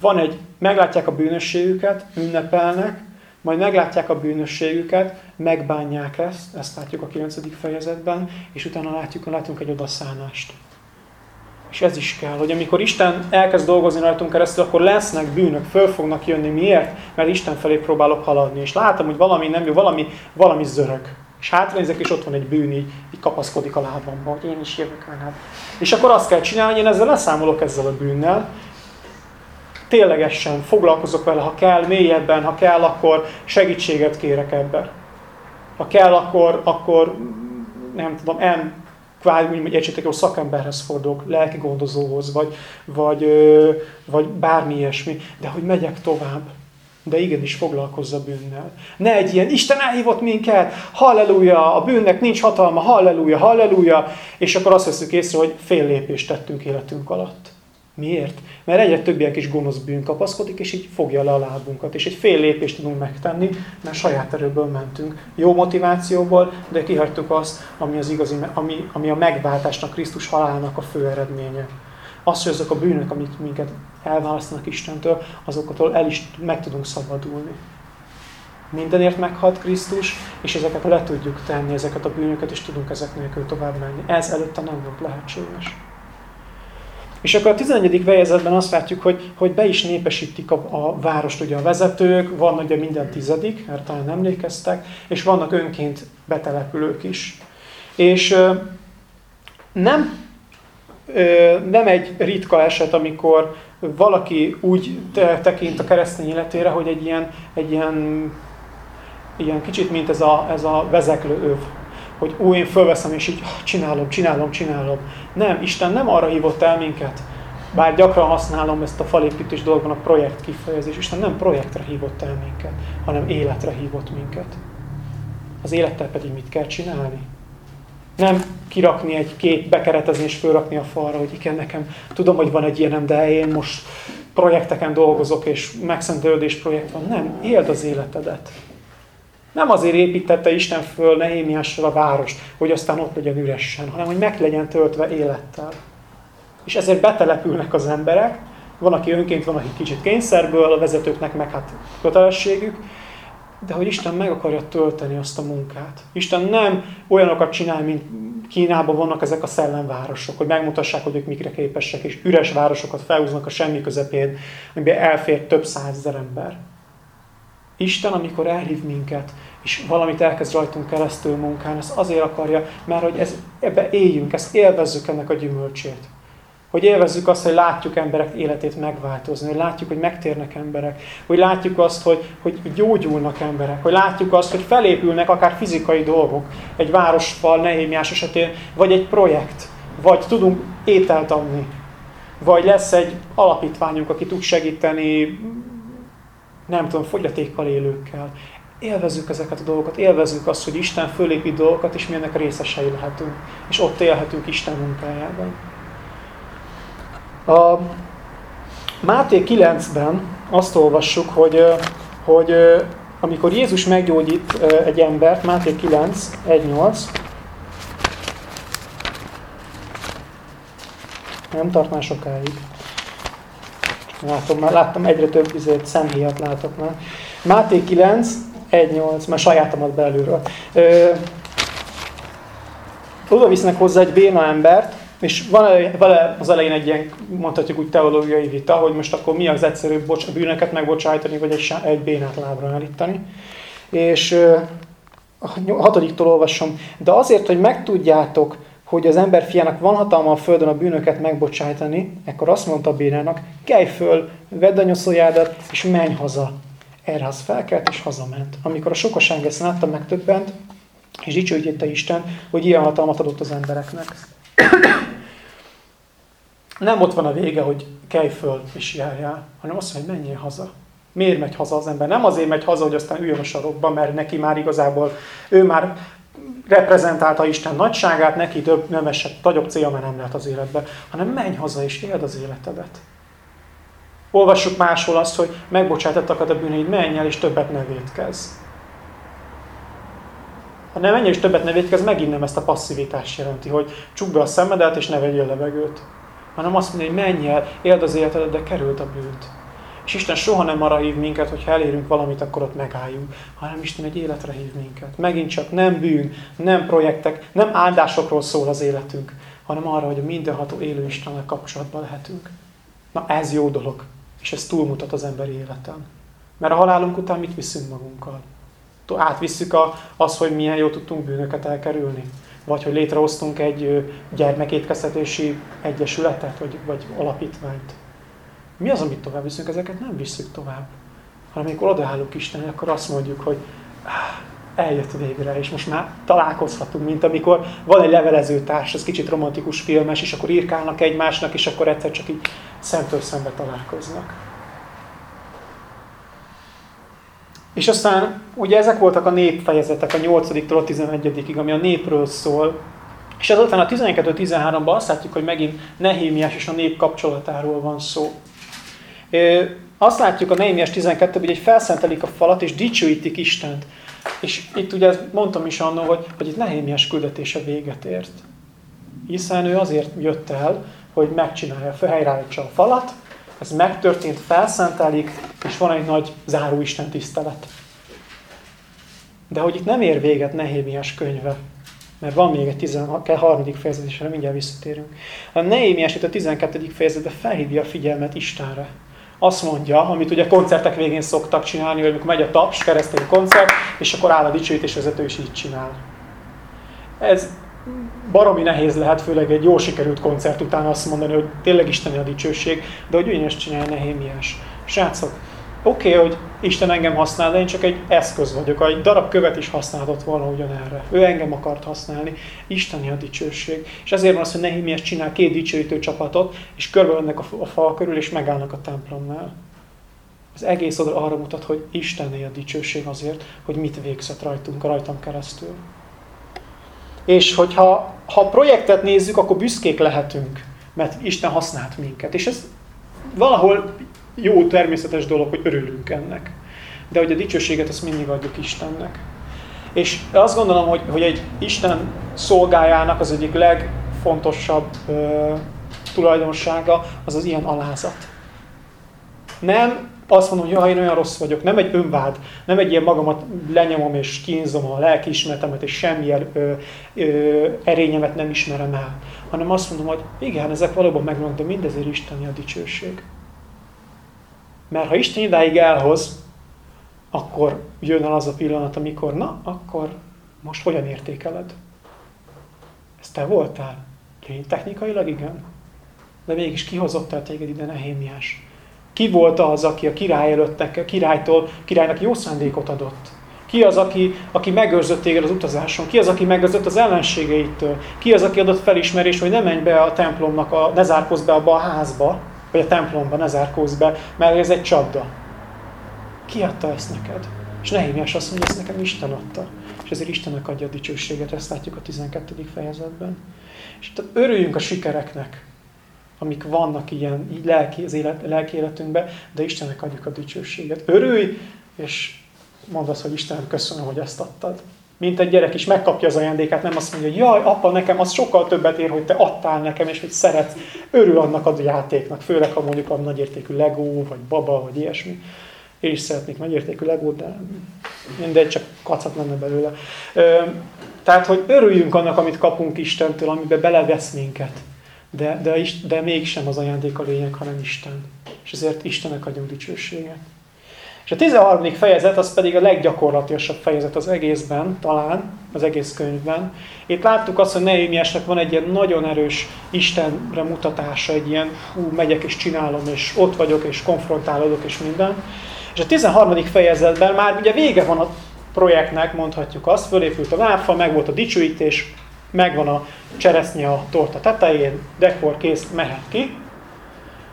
Van egy, meglátják a bűnösségüket, ünnepelnek, majd meglátják a bűnösségüket, megbánják ezt, ezt látjuk a 9. fejezetben, és utána látjuk, látunk egy odaszánást. És ez is kell, hogy amikor Isten elkezd dolgozni rajtunk keresztül, akkor lesznek bűnök, föl fognak jönni. Miért? Mert Isten felé próbálok haladni. És látom, hogy valami nem jó, valami, valami zörög. És hátranézek, és ott van egy bűn, így, így kapaszkodik a lábamba, hogy én is jövök már. És akkor azt kell csinálni, hogy én ezzel leszámolok ezzel a bűnnel, ténylegesen foglalkozok vele, ha kell, mélyebben, ha kell, akkor segítséget kérek ebben. Ha kell, akkor, akkor nem tudom, em, kvázi úgy, hogy egy szakemberhez fordulok, lelki gondozóhoz, vagy, vagy, vagy bármi ilyesmi, de hogy megyek tovább. De igenis foglalkozza bűnnel. Ne egy ilyen, Isten elhívott minket, halleluja, a bűnnek nincs hatalma, halleluja, halleluja, és akkor azt veszük észre, hogy fél lépést tettünk életünk alatt. Miért? Mert egyre többiek is gonosz bűn kapaszkodik, és így fogja le a lábunkat. És egy fél lépést tudunk megtenni, mert saját erőből mentünk. Jó motivációból, de kihagytuk azt, ami, az igazi, ami, ami a megváltásnak, Krisztus halálának a fő eredménye. Az, hogy azok a bűnök, amik minket elválasztanak Istentől, azoktól el is meg tudunk szabadulni. Mindenért meghalt Krisztus, és ezeket le tudjuk tenni, ezeket a bűnöket, és tudunk ezek nélkül tovább menni. Ez előtte nem volt lehetséges. És akkor a 11. fejezetben azt látjuk, hogy, hogy be is népesítik a, a várost ugye a vezetők, van ugye minden tizedik, erre talán emlékeztek, és vannak önként betelepülők is. És ö, nem, ö, nem egy ritka eset, amikor valaki úgy tekint a keresztény életére, hogy egy ilyen, egy ilyen, ilyen kicsit, mint ez a, ez a vezeklő öv hogy ó, én fölveszem, és így csinálom, csinálom, csinálom. Nem, Isten nem arra hívott el minket, bár gyakran használom ezt a falépítés dolgban a projekt kifejezés, Isten nem projektre hívott el minket, hanem életre hívott minket. Az élettel pedig mit kell csinálni? Nem kirakni egy kép, bekeretezni és fölrakni a falra, hogy igen, nekem tudom, hogy van egy ilyenem, de én most projekteken dolgozok, és megszentelődés projekt van. Nem, éld az életedet. Nem azért építette Isten föl Nehémiással a várost, hogy aztán ott legyen üresen, hanem hogy meg legyen töltve élettel. És ezért betelepülnek az emberek, van, aki önként, van, aki kicsit kényszerből, a vezetőknek meg hát kötelességük, de hogy Isten meg akarja tölteni azt a munkát. Isten nem olyanokat csinál, mint Kínában vannak ezek a szellemvárosok, hogy megmutassák, hogy ők mikre képesek, és üres városokat felhúznak a semmi közepén, amiben elfér több százezer ember. Isten, amikor elhív minket, és valamit elkezd rajtunk keresztül munkán, ezt azért akarja, mert hogy ez, ebbe éljünk, ezt élvezzük ennek a gyümölcsét. Hogy élvezzük azt, hogy látjuk emberek életét megváltozni, hogy látjuk, hogy megtérnek emberek, hogy látjuk azt, hogy, hogy gyógyulnak emberek, hogy látjuk azt, hogy felépülnek akár fizikai dolgok egy városfal, nehémiás esetén, vagy egy projekt, vagy tudunk ételt adni, vagy lesz egy alapítványunk, aki tud segíteni, nem tudom, fogyatékkal élőkkel. Élvezzük ezeket a dolgokat, élvezzük azt, hogy Isten fölépít dolgokat, és mi ennek részesei lehetünk. És ott élhetünk Isten munkájában. A Máté 9-ben azt olvassuk, hogy, hogy amikor Jézus meggyógyít egy embert, Máté 9, 1-8, nem tart már sokáig. Látom, már láttam egyre több izért, szemhéjat látok már. Máté 9, 1-8, már sajátomat belülről. Ö, oda visznek hozzá egy béna embert, és van vele az elején egy ilyen, mondhatjuk úgy teológiai vita, hogy most akkor mi az egyszerűbb bocs, bűnöket megbocsájtani, vagy egy, egy bénát lábra állítani. És a hatodiktól olvasom. De azért, hogy megtudjátok, hogy az ember fiának van hatalma a földön a bűnöket megbocsájtani, akkor azt mondta a bénának, kelj föl, vedd a nyoszójádat, és menj haza. Erre az felkelt, és hazament. Amikor a sokaság ezt látta, megtöbbent, és dicsőítette Isten, hogy ilyen hatalmat adott az embereknek nem ott van a vége, hogy kelj föl és járjál, hanem azt mondja, hogy menjél haza. Miért megy haza az ember? Nem azért megy haza, hogy aztán üljön a sarokba, mert neki már igazából, ő már reprezentálta Isten nagyságát, neki több nem esett, nagyobb célja már nem lehet az életbe, hanem menj haza és éld az életedet. Olvassuk máshol azt, hogy megbocsátottak a bűneid, menj el és többet ne védkezz. Ha nem menj és többet ne védkezz, megint nem ezt a passzivitást jelenti, hogy csukd be a szemedet és ne vegyél levegőt hanem azt mondja, hogy menj el, éld az életedet, de került a bűnt. És Isten soha nem arra hív minket, hogy ha elérünk valamit, akkor ott megálljunk, hanem Isten egy életre hív minket. Megint csak nem bűn, nem projektek, nem áldásokról szól az életünk, hanem arra, hogy a mindenható élő Istennel kapcsolatban lehetünk. Na ez jó dolog, és ez túlmutat az emberi életen. Mert a halálunk után mit viszünk magunkkal? Átvisszük a, az, hogy milyen jó tudtunk bűnöket elkerülni vagy hogy létrehoztunk egy gyermekétkeztetési egyesületet, vagy, vagy alapítványt. Mi az, amit tovább viszünk? Ezeket nem visszük tovább. Hanem amikor odaállunk Istennek, akkor azt mondjuk, hogy eljött végre, és most már találkozhatunk, mint amikor van egy levelező társ, ez kicsit romantikus filmes, és akkor írkálnak egymásnak, és akkor egyszer csak így szemtől szembe találkoznak. És aztán ugye ezek voltak a népfejezetek a 8-tól a 11-ig, ami a népről szól. És azután a 12-13-ban azt látjuk, hogy megint Nehémiás és a nép kapcsolatáról van szó. Azt látjuk a Nehémiás 12 hogy egy felszentelik a falat, és dicsőítik Istent. És itt ugye mondtam is annól, hogy, hogy itt Nehémiás küldetése véget ért. Hiszen ő azért jött el, hogy megcsinálja, felhelyreállítsa a falat, ez megtörtént, felszentelik, és van egy nagy záró Isten tisztelet. De hogy itt nem ér véget Nehémiás könyve, mert van még egy 13. fejezet, és mindjárt visszatérünk. A Nehémiás itt a 12. fejezetben felhívja a figyelmet Istenre. Azt mondja, amit ugye koncertek végén szoktak csinálni, hogy amikor megy a taps, keresztény koncert, és akkor áll a dicsőítésvezető, és így csinál. Ez baromi nehéz lehet, főleg egy jó sikerült koncert után azt mondani, hogy tényleg Isteni a dicsőség, de hogy ugyanezt csinálja Nehémiás. Srácok, oké, okay, hogy Isten engem használ, de én csak egy eszköz vagyok. Egy darab követ is használhatott volna ugyanerre. Ő engem akart használni. Isteni a dicsőség. És ezért van az, hogy Nehémiás csinál két dicsőítő csapatot, és körbeönnek a, a fal körül, és megállnak a templomnál. Az egész oda arra mutat, hogy Istené a dicsőség azért, hogy mit végzett rajtunk, rajtam keresztül. És hogyha ha projektet nézzük, akkor büszkék lehetünk, mert Isten használt minket. És ez valahol jó, természetes dolog, hogy örülünk ennek. De hogy a dicsőséget azt mindig adjuk Istennek. És azt gondolom, hogy, hogy egy Isten szolgájának az egyik legfontosabb ö, tulajdonsága az az ilyen alázat. Nem azt mondom, hogy én olyan rossz vagyok, nem egy önvád, nem egy ilyen magamat lenyomom és kínzom a lelkiismeretemet, és semmilyen ö, ö, erényemet nem ismerem el, hanem azt mondom, hogy igen, ezek valóban megvannak, de mindezért Isteni a dicsőség. Mert ha Isten idáig elhoz, akkor jön el az a pillanat, amikor, na, akkor most hogyan értékeled? Ez te voltál? Technikailag igen. De mégis kihozott el téged ide Nehémiás. Ki volt az, aki a király a királytól, királynak jó szándékot adott? Ki az, aki, aki megőrzött téged az utazáson? Ki az, aki megőrzött az ellenségeitől? Ki az, aki adott felismerés, hogy ne menj be a templomnak, a, ne zárkozz be abba a házba, vagy a templomba, ne zárkozz be, mert ez egy csapda. Ki adta ezt neked? És Nehémiás azt mondja, ezt nekem Isten adta. És ezért Istennek adja a dicsőséget, ezt látjuk a 12. fejezetben. És tehát örüljünk a sikereknek, amik vannak ilyen így lelki, az élet, lelki életünkben, de Istennek adjuk a dicsőséget. Örülj, és mondd azt, hogy Istenem, köszönöm, hogy ezt adtad. Mint egy gyerek is megkapja az ajándékát, nem azt mondja, jaj, apa, nekem az sokkal többet ér, hogy te adtál nekem, és hogy szeret. Örül annak a játéknak, főleg ha mondjuk a nagyértékű Lego, vagy baba, vagy ilyesmi. Én is szeretnék nagyértékű Legót, de mindegy, csak kacat lenne belőle. Tehát, hogy örüljünk annak, amit kapunk Istentől, amiben belevesz minket. De, de, de mégsem az ajándék a lényeg, hanem Isten. És ezért Istennek adjunk dicsőséget. És a 13. fejezet az pedig a leggyakorlatilasabb fejezet az egészben, talán, az egész könyvben. Itt láttuk azt, hogy Nehémiásnak van egy ilyen nagyon erős Istenre mutatása, egy ilyen hú, megyek és csinálom, és ott vagyok, és konfrontálódok, és minden. És a 13. fejezetben már ugye vége van a projektnek, mondhatjuk azt, fölépült a lábfa, meg volt a dicsőítés, megvan a cseresznye a torta tetején, dekor kész, mehet ki.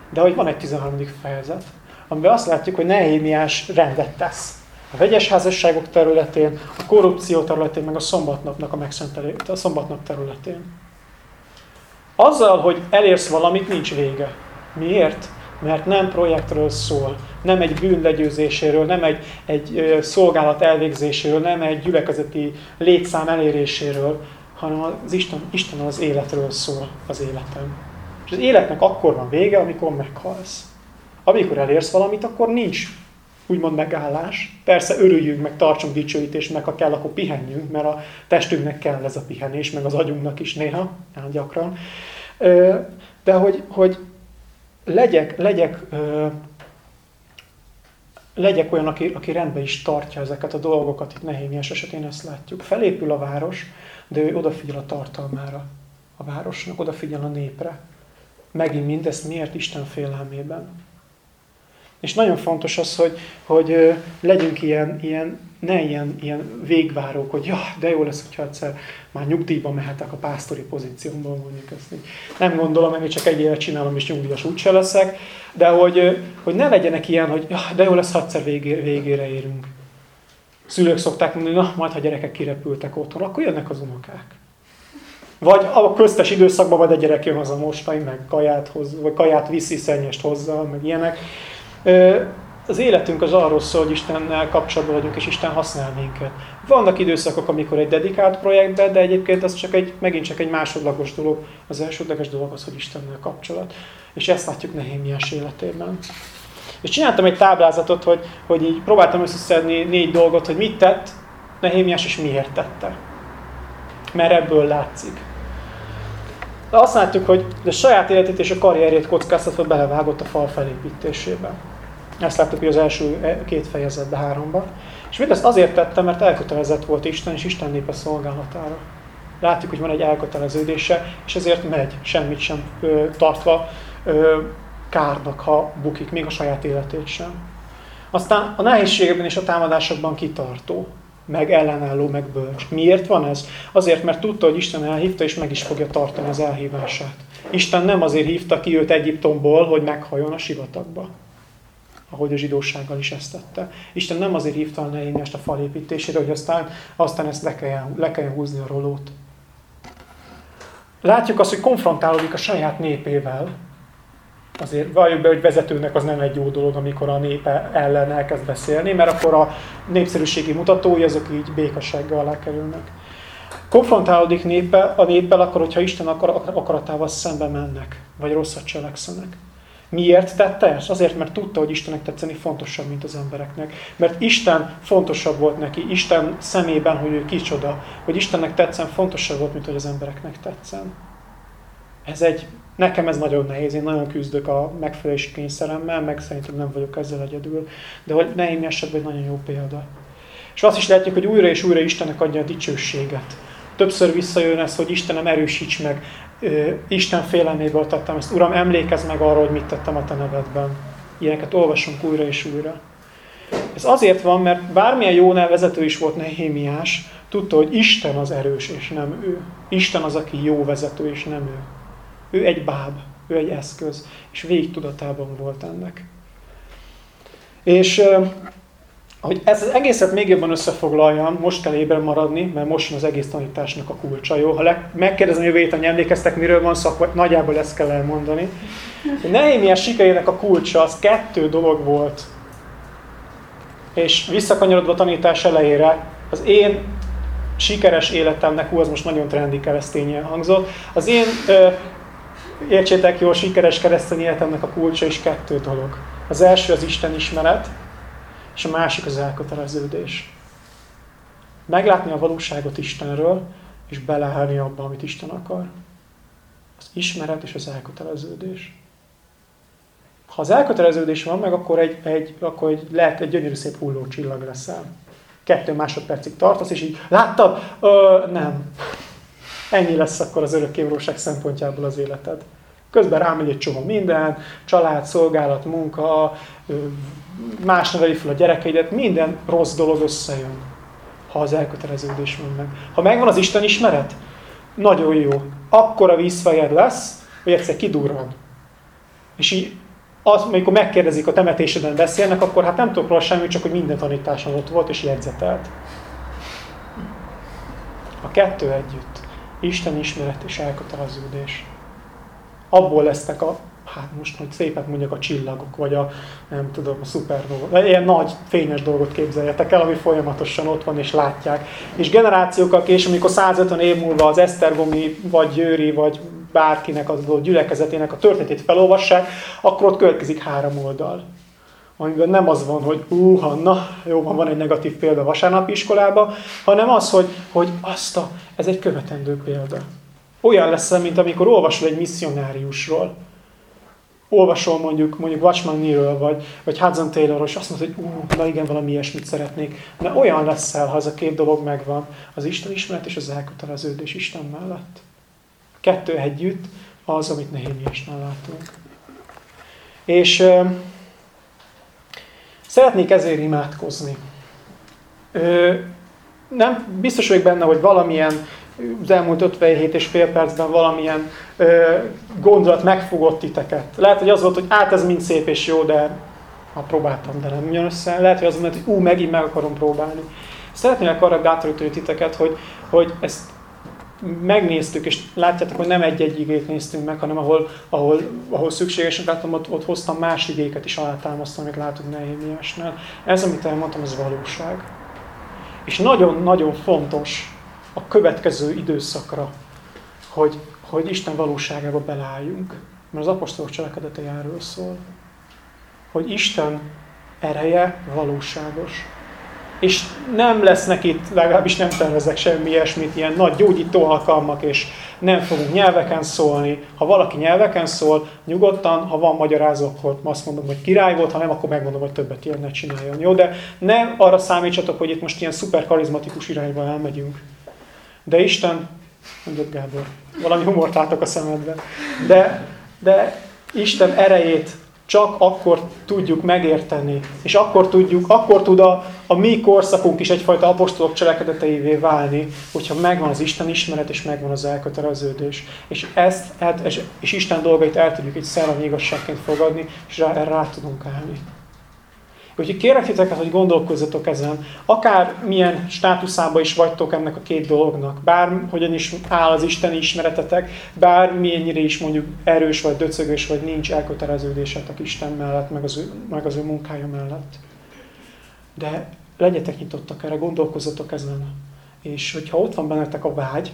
De hogy van egy 13. fejezet, amiben azt látjuk, hogy Nehémiás rendet tesz. A vegyes házasságok területén, a korrupció területén, meg a szombatnapnak a megszentelés, a szombatnap területén. Azzal, hogy elérsz valamit, nincs vége. Miért? Mert nem projektről szól, nem egy bűn legyőzéséről, nem egy, egy szolgálat elvégzéséről, nem egy gyülekezeti létszám eléréséről, hanem az Isten, Isten az életről szól az életem. És az életnek akkor van vége, amikor meghalsz. Amikor elérsz valamit, akkor nincs úgymond megállás. Persze örüljünk, meg tartsunk dicsőítést, meg ha kell, akkor pihenjünk, mert a testünknek kell ez a pihenés, meg az agyunknak is néha, gyakran. De hogy, hogy legyek, legyek, legyek olyan, aki, aki rendben is tartja ezeket a dolgokat, itt Nehémiás esetén ezt látjuk. Felépül a város, de ő odafigyel a tartalmára a városnak, odafigyel a népre. Megint mindezt miért Isten félelmében. És nagyon fontos az, hogy, hogy legyünk ilyen, ilyen, ne ilyen, ilyen végvárók, hogy ja, de jó lesz, hogyha egyszer már nyugdíjba mehetek a pásztori pozíciómból, mondjuk ezt így. Nem gondolom, hogy csak egy évet csinálom, és nyugdíjas úgyse leszek, de hogy, hogy ne legyenek ilyen, hogy ja, de jó lesz, ha egyszer végére, végére érünk. Szülők szokták mondani, na, majd ha gyerekek kirepültek otthon, akkor jönnek az unokák. Vagy a köztes időszakban majd a gyerek jön a mostai, meg kaját, hoz, vagy kaját viszi, szennyest hozzá, meg ilyenek. Az életünk az arról szól, hogy Istennel kapcsolatban vagyunk, és Isten használ minket. Vannak időszakok, amikor egy dedikált projektben, de egyébként az csak egy, megint csak egy másodlagos dolog. Az elsődleges dolog az, hogy Istennel kapcsolat. És ezt látjuk Nehémiás életében. És csináltam egy táblázatot, hogy, hogy így próbáltam összeszedni négy dolgot, hogy mit tett Nehémiás és miért tette. Mert ebből látszik. De azt látjuk, hogy a saját életét és a karrierjét kockáztatva belevágott a fal felépítésébe. Ezt láttuk, hogy az első e, két fejezetben, háromban. És mindezt azért tette, mert elkötelezett volt Isten és Isten népe szolgálatára. Látjuk, hogy van egy elköteleződése, és ezért megy, semmit sem ö, tartva ö, kárnak, ha bukik, még a saját életét sem. Aztán a nehézségekben és a támadásokban kitartó, meg ellenálló, meg bölcs. Miért van ez? Azért, mert tudta, hogy Isten elhívta, és meg is fogja tartani az elhívását. Isten nem azért hívta ki őt Egyiptomból, hogy meghajjon a sivatagba ahogy a zsidósággal is ezt tette. Isten nem azért hívta a Nehémiást a falépítésére, hogy aztán, aztán ezt le kelljen, le kelljen húzni a rolót. Látjuk azt, hogy konfrontálódik a saját népével. Azért valljuk be, hogy vezetőnek az nem egy jó dolog, amikor a népe ellen elkezd beszélni, mert akkor a népszerűségi mutatói azok így békassággal alá kerülnek. Konfrontálódik népe, a néppel akkor, hogyha Isten akar, akaratával szembe mennek, vagy rosszat cselekszenek. Miért tette ezt? Azért, mert tudta, hogy Istennek tetszeni fontosabb, mint az embereknek. Mert Isten fontosabb volt neki, Isten szemében, hogy ő kicsoda. Hogy Istennek tetszen fontosabb volt, mint hogy az embereknek tetszen. Ez egy, nekem ez nagyon nehéz, én nagyon küzdök a megfelelési kényszeremmel, meg szerintem nem vagyok ezzel egyedül. De hogy Nehémi esetben egy nagyon jó példa. És azt is látjuk, hogy újra és újra Istennek adja a dicsőséget. Többször visszajön ez, hogy Istenem erősíts meg, Isten félelméből tettem ezt. Uram, emlékezz meg arról, hogy mit tettem a te nevedben. Ilyeneket olvasunk újra és újra. Ez azért van, mert bármilyen jó vezető is volt Nehémiás, tudta, hogy Isten az erős, és nem ő. Isten az, aki jó vezető, és nem ő. Ő egy báb, ő egy eszköz, és végig tudatában volt ennek. És hogy ez az egészet még jobban összefoglaljam, most kell ébren maradni, mert most az egész tanításnak a kulcsa, jó? Ha megkérdezem jövő héten, emlékeztek, miről van szó, akkor nagyjából ezt kell elmondani. Nehémiás sikerének a kulcsa az kettő dolog volt. És visszakanyarodva a tanítás elejére, az én sikeres életemnek, hú, az most nagyon trendi keresztényen hangzott, az én, ö, értsétek jól, sikeres keresztény életemnek a kulcsa is kettő dolog. Az első az Isten ismeret, és a másik az elköteleződés. Meglátni a valóságot Istenről, és beleállni abba, amit Isten akar. Az ismeret és az elköteleződés. Ha az elköteleződés van meg, akkor, egy, egy, akkor egy, lehet egy gyönyörű szép hulló csillag leszel. Kettő másodpercig tartasz, és így láttad? Ö, nem. Ennyi lesz akkor az örökkévalóság szempontjából az életed. Közben rámegy egy csomó minden, család, szolgálat, munka, más neveli fel a gyerekeidet, minden rossz dolog összejön, ha az elköteleződés van meg. Ha megvan az Isten ismeret, nagyon jó. Akkor a vízfejed lesz, hogy egyszer kidurran. És így az, amikor megkérdezik a temetéseden beszélnek, akkor hát nem tudok róla semmi, csak hogy minden tanításon ott volt és jegyzetelt. A kettő együtt. Isten ismeret és elköteleződés. Abból lesznek a hát most, hogy szépet mondjak a csillagok, vagy a, nem tudom, a szupernova. Ilyen nagy, fényes dolgot képzeljetek el, ami folyamatosan ott van és látják. És generációkkal később, amikor 150 év múlva az Esztergomi, vagy Győri, vagy bárkinek az a gyülekezetének a történetét felolvassák, akkor ott következik három oldal. Amiben nem az van, hogy ú, Hanna, jó, van egy negatív példa vasárnapi iskolába, hanem az, hogy, hogy azt a, ez egy követendő példa. Olyan lesz, mint amikor olvasol egy misszionáriusról, olvasol mondjuk, mondjuk Watchman Nee-ről, vagy, vagy Hudson Taylorról, és azt mondod, hogy ú, na igen, valami ilyesmit szeretnék. De olyan leszel, ha ez a két dolog megvan, az Isten ismeret és az elköteleződés Isten mellett. Kettő együtt az, amit Nehémiásnál látunk. És ö, szeretnék ezért imádkozni. Ö, nem biztos vagyok benne, hogy valamilyen az elmúlt 57 és fél percben valamilyen ö, gondolat megfogott titeket. Lehet, hogy az volt, hogy át ez mind szép és jó, de ha próbáltam, de nem jön össze. Lehet, hogy az volt, hogy ú, megint meg akarom próbálni. Szeretnélek arra bátorítani titeket, hogy, hogy ezt megnéztük, és látjátok, hogy nem egy-egy igét néztünk meg, hanem ahol, ahol, ahol szükségesen láttam, ott, ott hoztam más igéket is alátámasztani, amit látunk Nehémiásnál. Ez, amit elmondtam, ez valóság. És nagyon-nagyon fontos, a következő időszakra, hogy, hogy Isten valóságába beleálljunk. Mert az apostolok cselekedete erről szól. Hogy Isten ereje valóságos. És nem lesznek itt, legalábbis nem tervezek semmi ilyesmit, ilyen nagy gyógyító alkalmak, és nem fogunk nyelveken szólni. Ha valaki nyelveken szól, nyugodtan, ha van magyarázó, akkor azt mondom, hogy király volt, ha nem, akkor megmondom, hogy többet ilyen ne csináljon. Jó, de nem arra számítsatok, hogy itt most ilyen szuper karizmatikus irányba elmegyünk. De Isten, mondott Gábor, valami humort látok a szemedben, de, de Isten erejét csak akkor tudjuk megérteni, és akkor tudjuk, akkor tud a, a mi korszakunk is egyfajta apostolok cselekedeteivé válni, hogyha megvan az Isten ismeret, és megvan az elköteleződés. És ezt, és, és Isten dolgait el tudjuk egy szellemi igazságként fogadni, és rá, rá tudunk állni. Úgyhogy kérek titeket, hogy gondolkozzatok ezen, akár milyen státuszában is vagytok ennek a két dolognak, bár hogyan is áll az Isten ismeretetek, bár milyennyire is mondjuk erős vagy döcögös, vagy nincs elköteleződésetek Isten mellett, meg az ő, meg az ő munkája mellett. De legyetek nyitottak erre, gondolkozzatok ezen. És hogyha ott van bennetek a vágy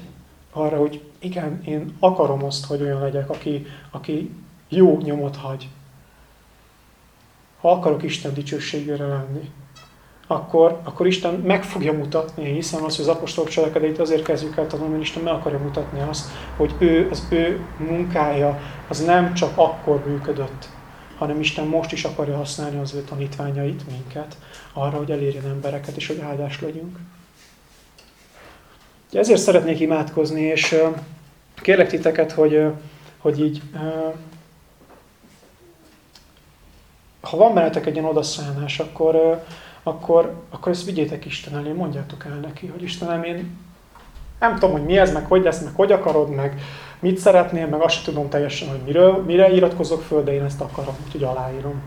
arra, hogy igen, én akarom azt, hogy olyan legyek, aki, aki jó nyomot hagy, ha akarok Isten dicsőségére lenni, akkor, akkor Isten meg fogja mutatni, én hiszem azt, hogy az apostolok cselekedeit azért kezdjük el tanulni, mert Isten meg akarja mutatni azt, hogy ő, az ő munkája az nem csak akkor működött, hanem Isten most is akarja használni az ő tanítványait, minket, arra, hogy elérjen embereket, és hogy áldás legyünk. Ezért szeretnék imádkozni, és kérlek titeket, hogy, hogy így, ha van bennetek egy ilyen odaszánás, akkor, akkor, akkor ezt vigyétek Isten elé, mondjátok el neki, hogy Istenem, én nem tudom, hogy mi ez, meg hogy lesz, meg hogy akarod, meg mit szeretnél, meg azt sem tudom teljesen, hogy miről, mire iratkozok föl, de én ezt akarom, úgyhogy aláírom.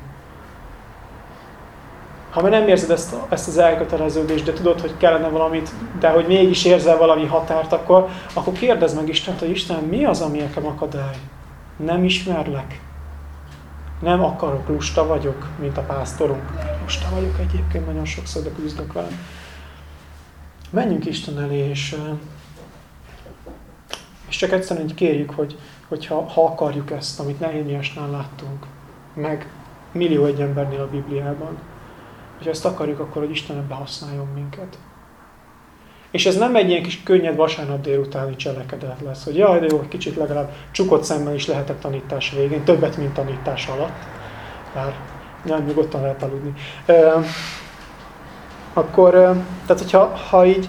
Ha már nem érzed ezt, ezt az elköteleződést, de tudod, hogy kellene valamit, de hogy mégis érzel valami határt, akkor, akkor kérdezd meg Istent, hogy Isten, mi az, ami nekem akadály? Nem ismerlek. Nem akarok, lusta vagyok, mint a pásztorunk. Lusta vagyok egyébként, nagyon sokszor, de küzdök vele. Menjünk Isten elé, és, és csak egyszerűen kérjük, hogy, hogy ha, ha akarjuk ezt, amit Nehémiásnál láttunk, meg millió egy embernél a Bibliában, hogy ezt akarjuk, akkor hogy Isten ebbe használjon minket. És ez nem egy ilyen kis könnyed vasárnap délutáni cselekedet lesz, hogy jaj, de jó, kicsit legalább csukott szemmel is lehetett tanítás végén, többet, mint tanítás alatt. Bár nem nyugodtan lehet aludni. E, akkor, tehát hogyha ha így,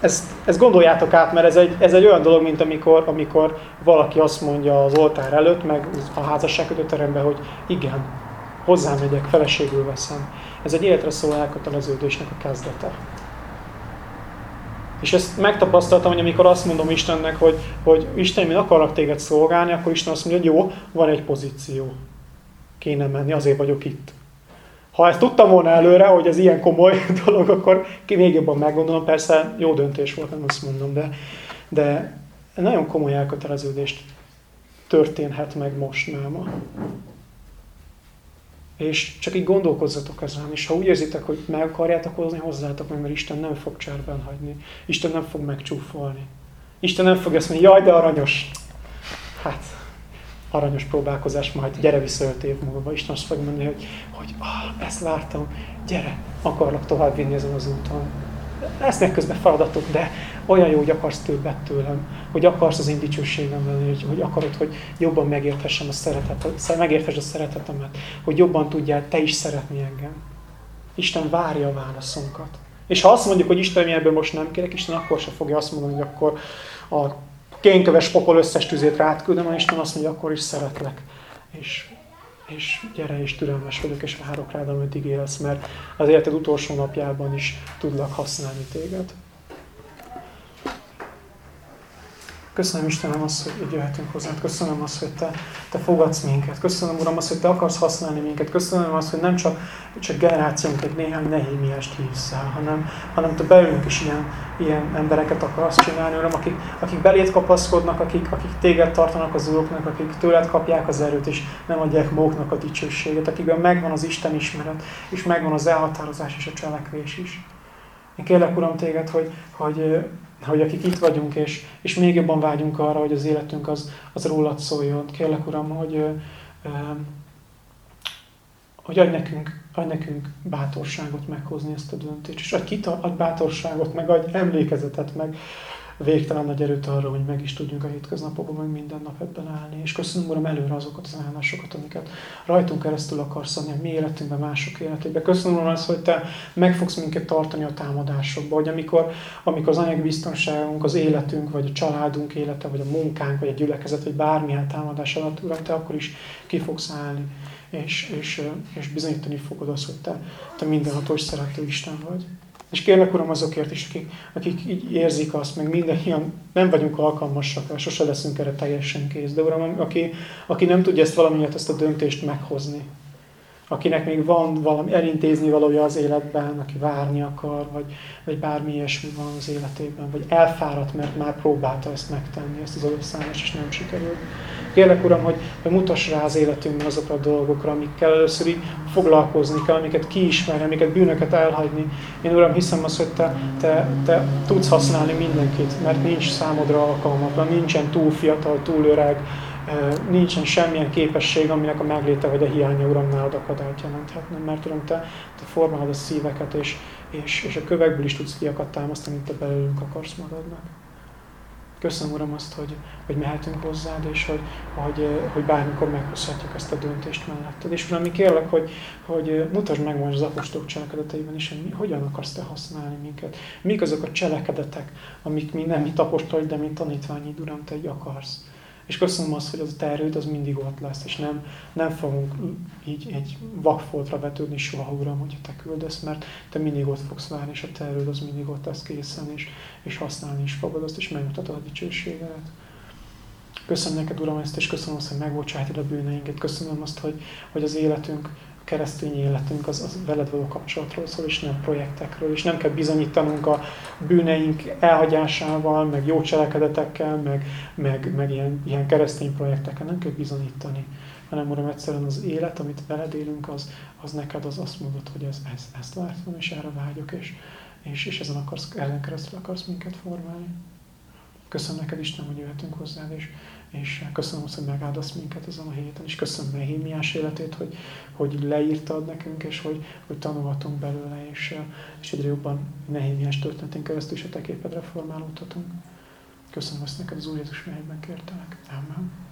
ezt, ezt gondoljátok át, mert ez egy, ez egy olyan dolog, mint amikor, amikor valaki azt mondja az oltár előtt, meg a házasságkötőteremben, hogy igen, hozzámegyek, feleségül veszem. Ez egy életre szóló elköteleződésnek a kezdete. És ezt megtapasztaltam, hogy amikor azt mondom Istennek, hogy, hogy Isten, én akarok téged szolgálni, akkor Isten azt mondja, hogy jó, van egy pozíció. Kéne menni, azért vagyok itt. Ha ezt tudtam volna előre, hogy ez ilyen komoly dolog, akkor még jobban meggondolom. Persze jó döntés volt, nem azt mondom, de, de nagyon komoly elköteleződést történhet meg most máma. És csak így gondolkozzatok ezen, és ha úgy érzitek, hogy meg akarjátok hozni, hozzátok meg, mert Isten nem fog cserben hagyni. Isten nem fog megcsúfolni. Isten nem fog azt mondani, jaj, de aranyos. Hát, aranyos próbálkozás, majd gyere vissza öt év múlva. Isten azt fog mondani, hogy, hogy ah, ezt vártam, gyere, akarlak tovább vinni ezen az úton. Lesznek közben feladatok, de olyan jó, hogy akarsz többet tőlem, hogy akarsz az én dicsőségem hogy, hogy akarod, hogy jobban megérthessem a szeretetet, megérthess a szeretetemet, hogy jobban tudjál te is szeretni engem. Isten várja a válaszunkat. És ha azt mondjuk, hogy Isten, mi ebből most nem kérek, Isten akkor se fogja azt mondani, hogy akkor a kénköves pokol összes tüzét rád küldöm, hanem Isten azt mondja, akkor is szeretlek. És, és gyere, és türelmes vagyok, és várok rád, ameddig élsz, mert az életed utolsó napjában is tudlak használni téged. Köszönöm Istenem azt, hogy így jöhetünk hozzád. Köszönöm azt, hogy te, te fogadsz minket. Köszönöm Uram azt, hogy te akarsz használni minket. Köszönöm azt, hogy nem csak, csak generációnk egy néhány nehémiást hívsz el, hanem, hanem te belőlünk is ilyen, ilyen embereket akarsz csinálni, Uram, akik, akik belét kapaszkodnak, akik, akik téged tartanak az úroknak, akik tőled kapják az erőt, és nem adják maguknak a dicsőséget, akikben megvan az Isten ismeret, és megvan az elhatározás és a cselekvés is. Én kérlek, Uram, téged, hogy, hogy hogy akik itt vagyunk, és, és még jobban vágyunk arra, hogy az életünk az, az rólad szóljon. Kérlek, Uram, hogy, hogy adj nekünk, adj nekünk bátorságot meghozni ezt a döntést, és adj, kita, adj bátorságot, meg adj emlékezetet, meg, végtelen nagy erőt arra, hogy meg is tudjunk a hétköznapokban, meg minden nap ebben állni. És köszönöm, Uram, előre azokat az állásokat, amiket rajtunk keresztül akarsz adni a mi életünkben, mások életében. Köszönöm, Uram, azt, hogy Te meg fogsz minket tartani a támadásokba, hogy amikor, amikor az anyagi biztonságunk, az életünk, vagy a családunk élete, vagy a munkánk, vagy a gyülekezet, vagy bármilyen támadás alatt, Uram, Te akkor is ki fogsz állni, és, és, és bizonyítani fogod azt, hogy Te, te mindenhatós szerető Isten vagy. És kérlek, Uram, azokért is, akik, akik így érzik azt, meg minden ilyen, nem vagyunk alkalmasak, sose leszünk erre teljesen kész. De Uram, aki, aki nem tudja ezt valamiért, ezt a döntést meghozni, akinek még van valami elintézni valója az életben, aki várni akar, vagy, vagy bármi ilyesmi van az életében, vagy elfáradt, mert már próbálta ezt megtenni, ezt az odaszállást, és nem sikerült. Kérlek, Uram, hogy, hogy mutass rá az életünkben azokra a dolgokra, amikkel először így foglalkozni kell, amiket kiismerni, amiket bűnöket elhagyni. Én, Uram, hiszem azt, hogy te, te, te tudsz használni mindenkit, mert nincs számodra alkalmatlan, nincsen túl fiatal, túl öreg, nincsen semmilyen képesség, aminek a megléte vagy a hiánya, Uram, nálad akadályt jelenthetne, mert Uram, Te, te formálod a szíveket, és, és, és a kövekből is tudsz fiakat támasztani, mint Te belőlünk akarsz magadnak. Köszönöm, Uram, azt, hogy, hogy mehetünk hozzád, és hogy, hogy, hogy bármikor meghozhatjuk ezt a döntést melletted. És Uram, mi kérlek, hogy, hogy mutasd meg most az apostolok cselekedeteiben is, hogy mi, hogyan akarsz Te használni minket. Mik azok a cselekedetek, amik mi nem mi tapostolj, de mint tanítványid, Uram, Te egy akarsz. És köszönöm azt, hogy az a te az mindig ott lesz, és nem, nem fogunk így egy vakfoltra vetődni soha, Uram, hogyha te küldesz, mert te mindig ott fogsz várni, és a te az mindig ott lesz készen, és, és használni is fogod azt, és megmutatod a dicsőségedet. Köszönöm neked, Uram, ezt, és köszönöm azt, hogy megbocsátod a bűneinket. Köszönöm azt, hogy, hogy az életünk keresztény életünk az, az veled való kapcsolatról szól, és nem projektekről, és nem kell bizonyítanunk a bűneink elhagyásával, meg jó cselekedetekkel, meg, meg, meg ilyen, ilyen keresztény projektekkel, nem kell bizonyítani, hanem Uram, egyszerűen az élet, amit veled élünk, az, az neked az azt mondod, hogy ez, ez, ezt vártam, és erre vágyok, és, és, és ezen, akarsz, ezen keresztül akarsz minket formálni. Köszönöm neked, Isten, hogy jöhetünk hozzád, és és köszönöm hogy megáldasz minket ezen a héten, és köszönöm Nehémiás életét, hogy, hogy leírtad nekünk, és hogy, hogy tanulhatunk belőle, és, és egyre jobban Nehémiás történetén keresztül is a te képedre formálódhatunk. Köszönöm ezt neked az Úr Jézus kértelek. Amen.